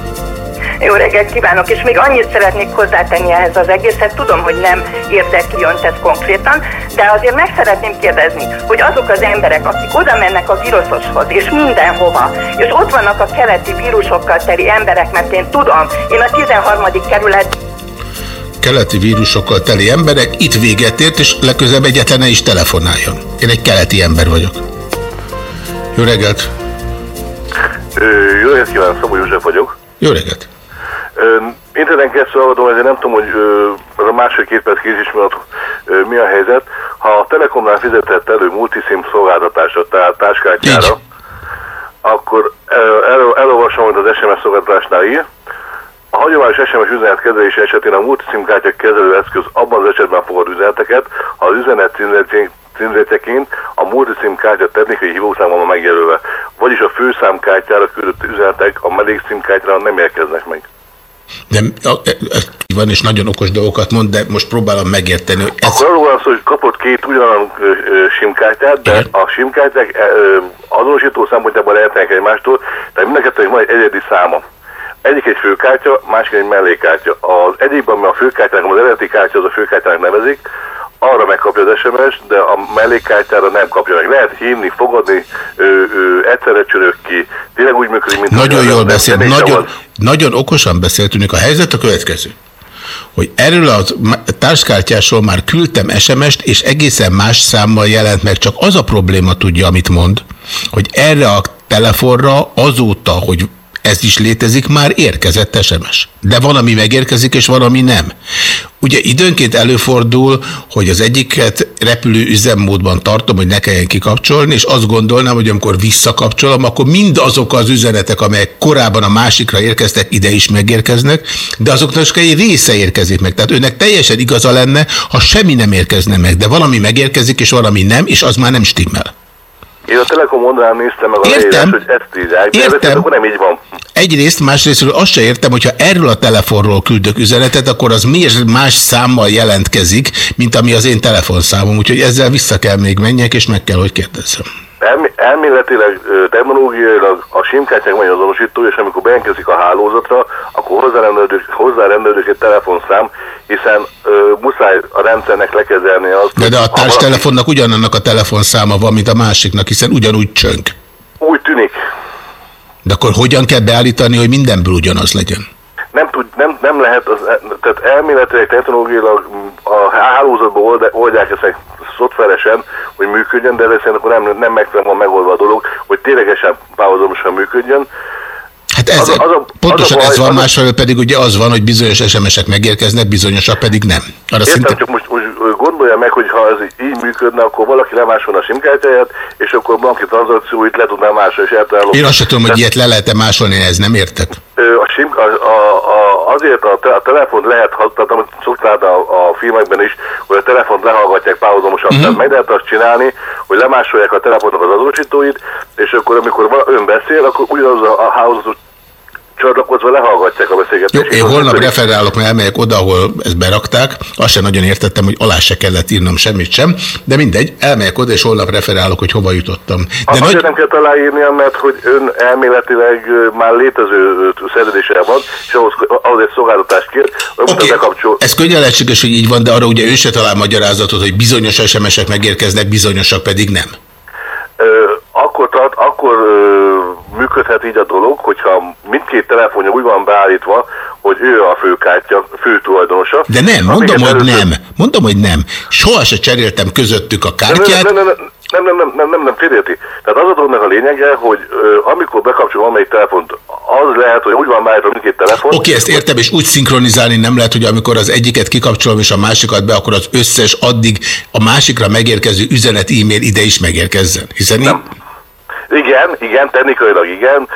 Jó reggelt kívánok, és még annyit szeretnék hozzátenni ehhez az egészhez. Tudom, hogy nem érdekli önt ez konkrétan, de azért meg szeretném kérdezni, hogy azok az emberek, akik oda mennek a vírusoshoz, és mindenhova, és ott vannak a keleti vírusokkal teli emberek, mert én tudom, én a 13. kerület keleti vírusokkal teli emberek, itt véget ért, és legközelebb egyetlen is telefonáljon. Én egy keleti ember vagyok. Jó reggelt! Jó reggelt kívánok, Szabó József vagyok. Jó reggelt! Interneten keresztül hallgatom, ezért nem tudom, hogy az a másfél két perc miatt ö, mi a helyzet. Ha a Telekomnál fizetett elő multisim szolgáltatásra, tehát táskátyára, akkor el, el, elolvasom, hogy az SMS szolgáltatásnál ír. A hagyományos SMS üzenet kezelése esetén a multisim kártya kezelő eszköz abban az esetben fogad üzeneteket, ha az üzenet címzetjén- címzetjeként a multisim kártya technikai hívószáma van megjelölve, vagyis a főszámkártyára küldött üzenetek a mellékszim kártyára nem érkeznek meg. A- e- e- van, és nagyon okos dolgokat mond, de most próbálom megérteni, hogy ez... Arról van szó, hogy kapott két ugyanolyan simkártyát, de a simkártyák ö, azonosító szempontjából lehetnek egymástól, tehát mind a kettőnek van egy egyedi száma. Egyik egy főkártya, másik egy mellékkártya. Az egyikben, ami a főkártyának, az eredeti kártya, az a főkártyának nevezik, arra megkapja az SMS, de a mellékkártyára nem kapja meg. Lehet hívni, fogadni, ö, ö, egyszerre csörög ki. Tényleg úgy működik, mint... Nagyon jól beszél, nagyon, nagyon okosan beszéltünk. A helyzet a következő hogy erről a társkártyásról már küldtem SMS-t, és egészen más számmal jelent meg. Csak az a probléma tudja, amit mond, hogy erre a telefonra azóta, hogy ez is létezik, már érkezett SMS. De van, ami megérkezik, és van, ami nem. Ugye időnként előfordul, hogy az egyiket repülő üzemmódban tartom, hogy ne kelljen kikapcsolni, és azt gondolnám, hogy amikor visszakapcsolom, akkor mind azok az üzenetek, amelyek korábban a másikra érkeztek, ide is megérkeznek, de azoknak csak egy része érkezik meg. Tehát önnek teljesen igaza lenne, ha semmi nem érkezne meg, de valami megérkezik, és valami nem, és az már nem stimmel. Én a Telekom oldalán néztem meg a Értem. leírást, hogy ezt írják, de Értem. ez akkor nem így van. Egyrészt, másrésztről azt se értem, hogyha erről a telefonról küldök üzenetet, akkor az miért más számmal jelentkezik, mint ami az én telefonszámom. Úgyhogy ezzel vissza kell még menjek, és meg kell, hogy kérdezzem. Elmi- elméletileg, ö, technológiailag a simkártyák van egy azonosító, és amikor bejelentkezik a hálózatra, akkor hozzárendelődik, hozzárendelődik egy telefonszám, hiszen ö, muszáj a rendszernek lekezelni azt. De, de a ha valaki- társtelefonnak ugyanannak a telefonszáma van, mint a másiknak, hiszen ugyanúgy csönk. Úgy tűnik. De akkor hogyan kell beállítani, hogy mindenből ugyanaz legyen? Nem, tud, nem, nem lehet, az, tehát elméletileg, technológiailag a hálózatban oldják ezt meg szoftveresen, hogy működjön, de ezek szerint akkor nem, nem megfelelően megoldva a dolog, hogy ténylegesen párhuzamosan működjön. Hát ez, Az a- az a- pontosan az a baj- ez van, másfelől pedig ugye az van, hogy bizonyos SMS-ek megérkeznek, bizonyosak pedig nem. Arra Értem, szinte... csak most gondolja meg, hogy ha ez így működne, akkor valaki lemásolna a simkártyáját, és akkor banki tranzakcióit le tudná másolni, és el tudná Én azt sem tudom, hogy ilyet le lehet-e másolni, ez nem értek. A sim, a, a, a, azért a, te, a telefont lehet, tehát amit szoktál a, a filmekben is, hogy a telefont lehallgatják párhuzamosan, uh-huh. tehát meg lehet azt csinálni, hogy lemásolják a telefonnak az azonosítóit, és akkor amikor ön beszél, akkor ugyanaz a, a hálózatot csatlakozva lehallgatják a Jó, beszélgetést. én holnap referálok, mert elmegyek oda, ahol ezt berakták. Azt sem nagyon értettem, hogy alá se kellett írnom semmit sem. De mindegy, elmegyek oda, és holnap referálok, hogy hova jutottam. De nagy... Nem kell aláírnia, mert hogy ön elméletileg már létező szerződése van, és ahhoz, ahhoz egy szolgáltatást kér, amit okay. bekapcsol. Ez könnyen lehetséges, hogy így van, de arra ugye ő se talál magyarázatot, hogy bizonyos SMS-ek megérkeznek, bizonyosak pedig nem. Ö, akkor, tart, akkor ö, működhet így a dolog, hogyha mindkét telefonja úgy van beállítva, hogy ő a főkártya, fő tulajdonosa. De nem, mondom, hogy először- nem. Mondom, hogy nem. Soha se cseréltem közöttük a kártyát. nem, nem, nem, nem, nem, nem, nem, nem, nem, félérti. Tehát az a dolognak a lényege, hogy ö, amikor bekapcsol valamelyik telefont, az lehet, hogy úgy van beállítva mindkét telefon. Oké, ezt értem, és úgy szinkronizálni nem lehet, hogy amikor az egyiket kikapcsolom, és a másikat be, akkor az összes addig a másikra megérkező üzenet, e-mail ide is megérkezzen. Hiszen nem. Igen, igen, technikailag igen,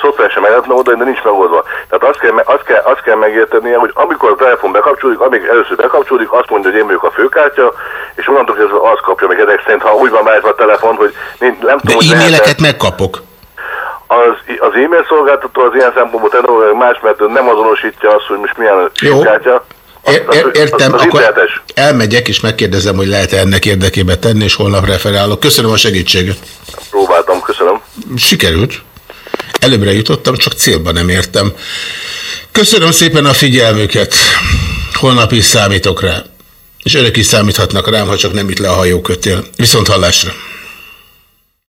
szoftveresen meg lehetne oldani, de nincs megoldva. Tehát azt kell, azt, kell, azt kell megértenie, hogy amikor a telefon bekapcsolódik, amíg először bekapcsolódik, azt mondja, hogy én vagyok a főkártya, és onnantól kezdve azt kapja meg ezek szerint, ha úgy van beállítva a telefon, hogy nincs, nem De tudom, hogy e-maileket megkapok. az, az e-mail szolgáltató az ilyen szempontból más, mert nem azonosítja azt, hogy most milyen Jó. kártya. Ér, ér, értem, az, az akkor elmegyek és megkérdezem, hogy lehet-e ennek érdekében tenni, és holnap referálok. Köszönöm a segítséget. Próbáltam, köszönöm. Sikerült. Előbbre jutottam, csak célba nem értem. Köszönöm szépen a figyelmüket. Holnap is számítok rá. És önök is számíthatnak rám, ha csak nem itt le a hajókötél. Viszont hallásra.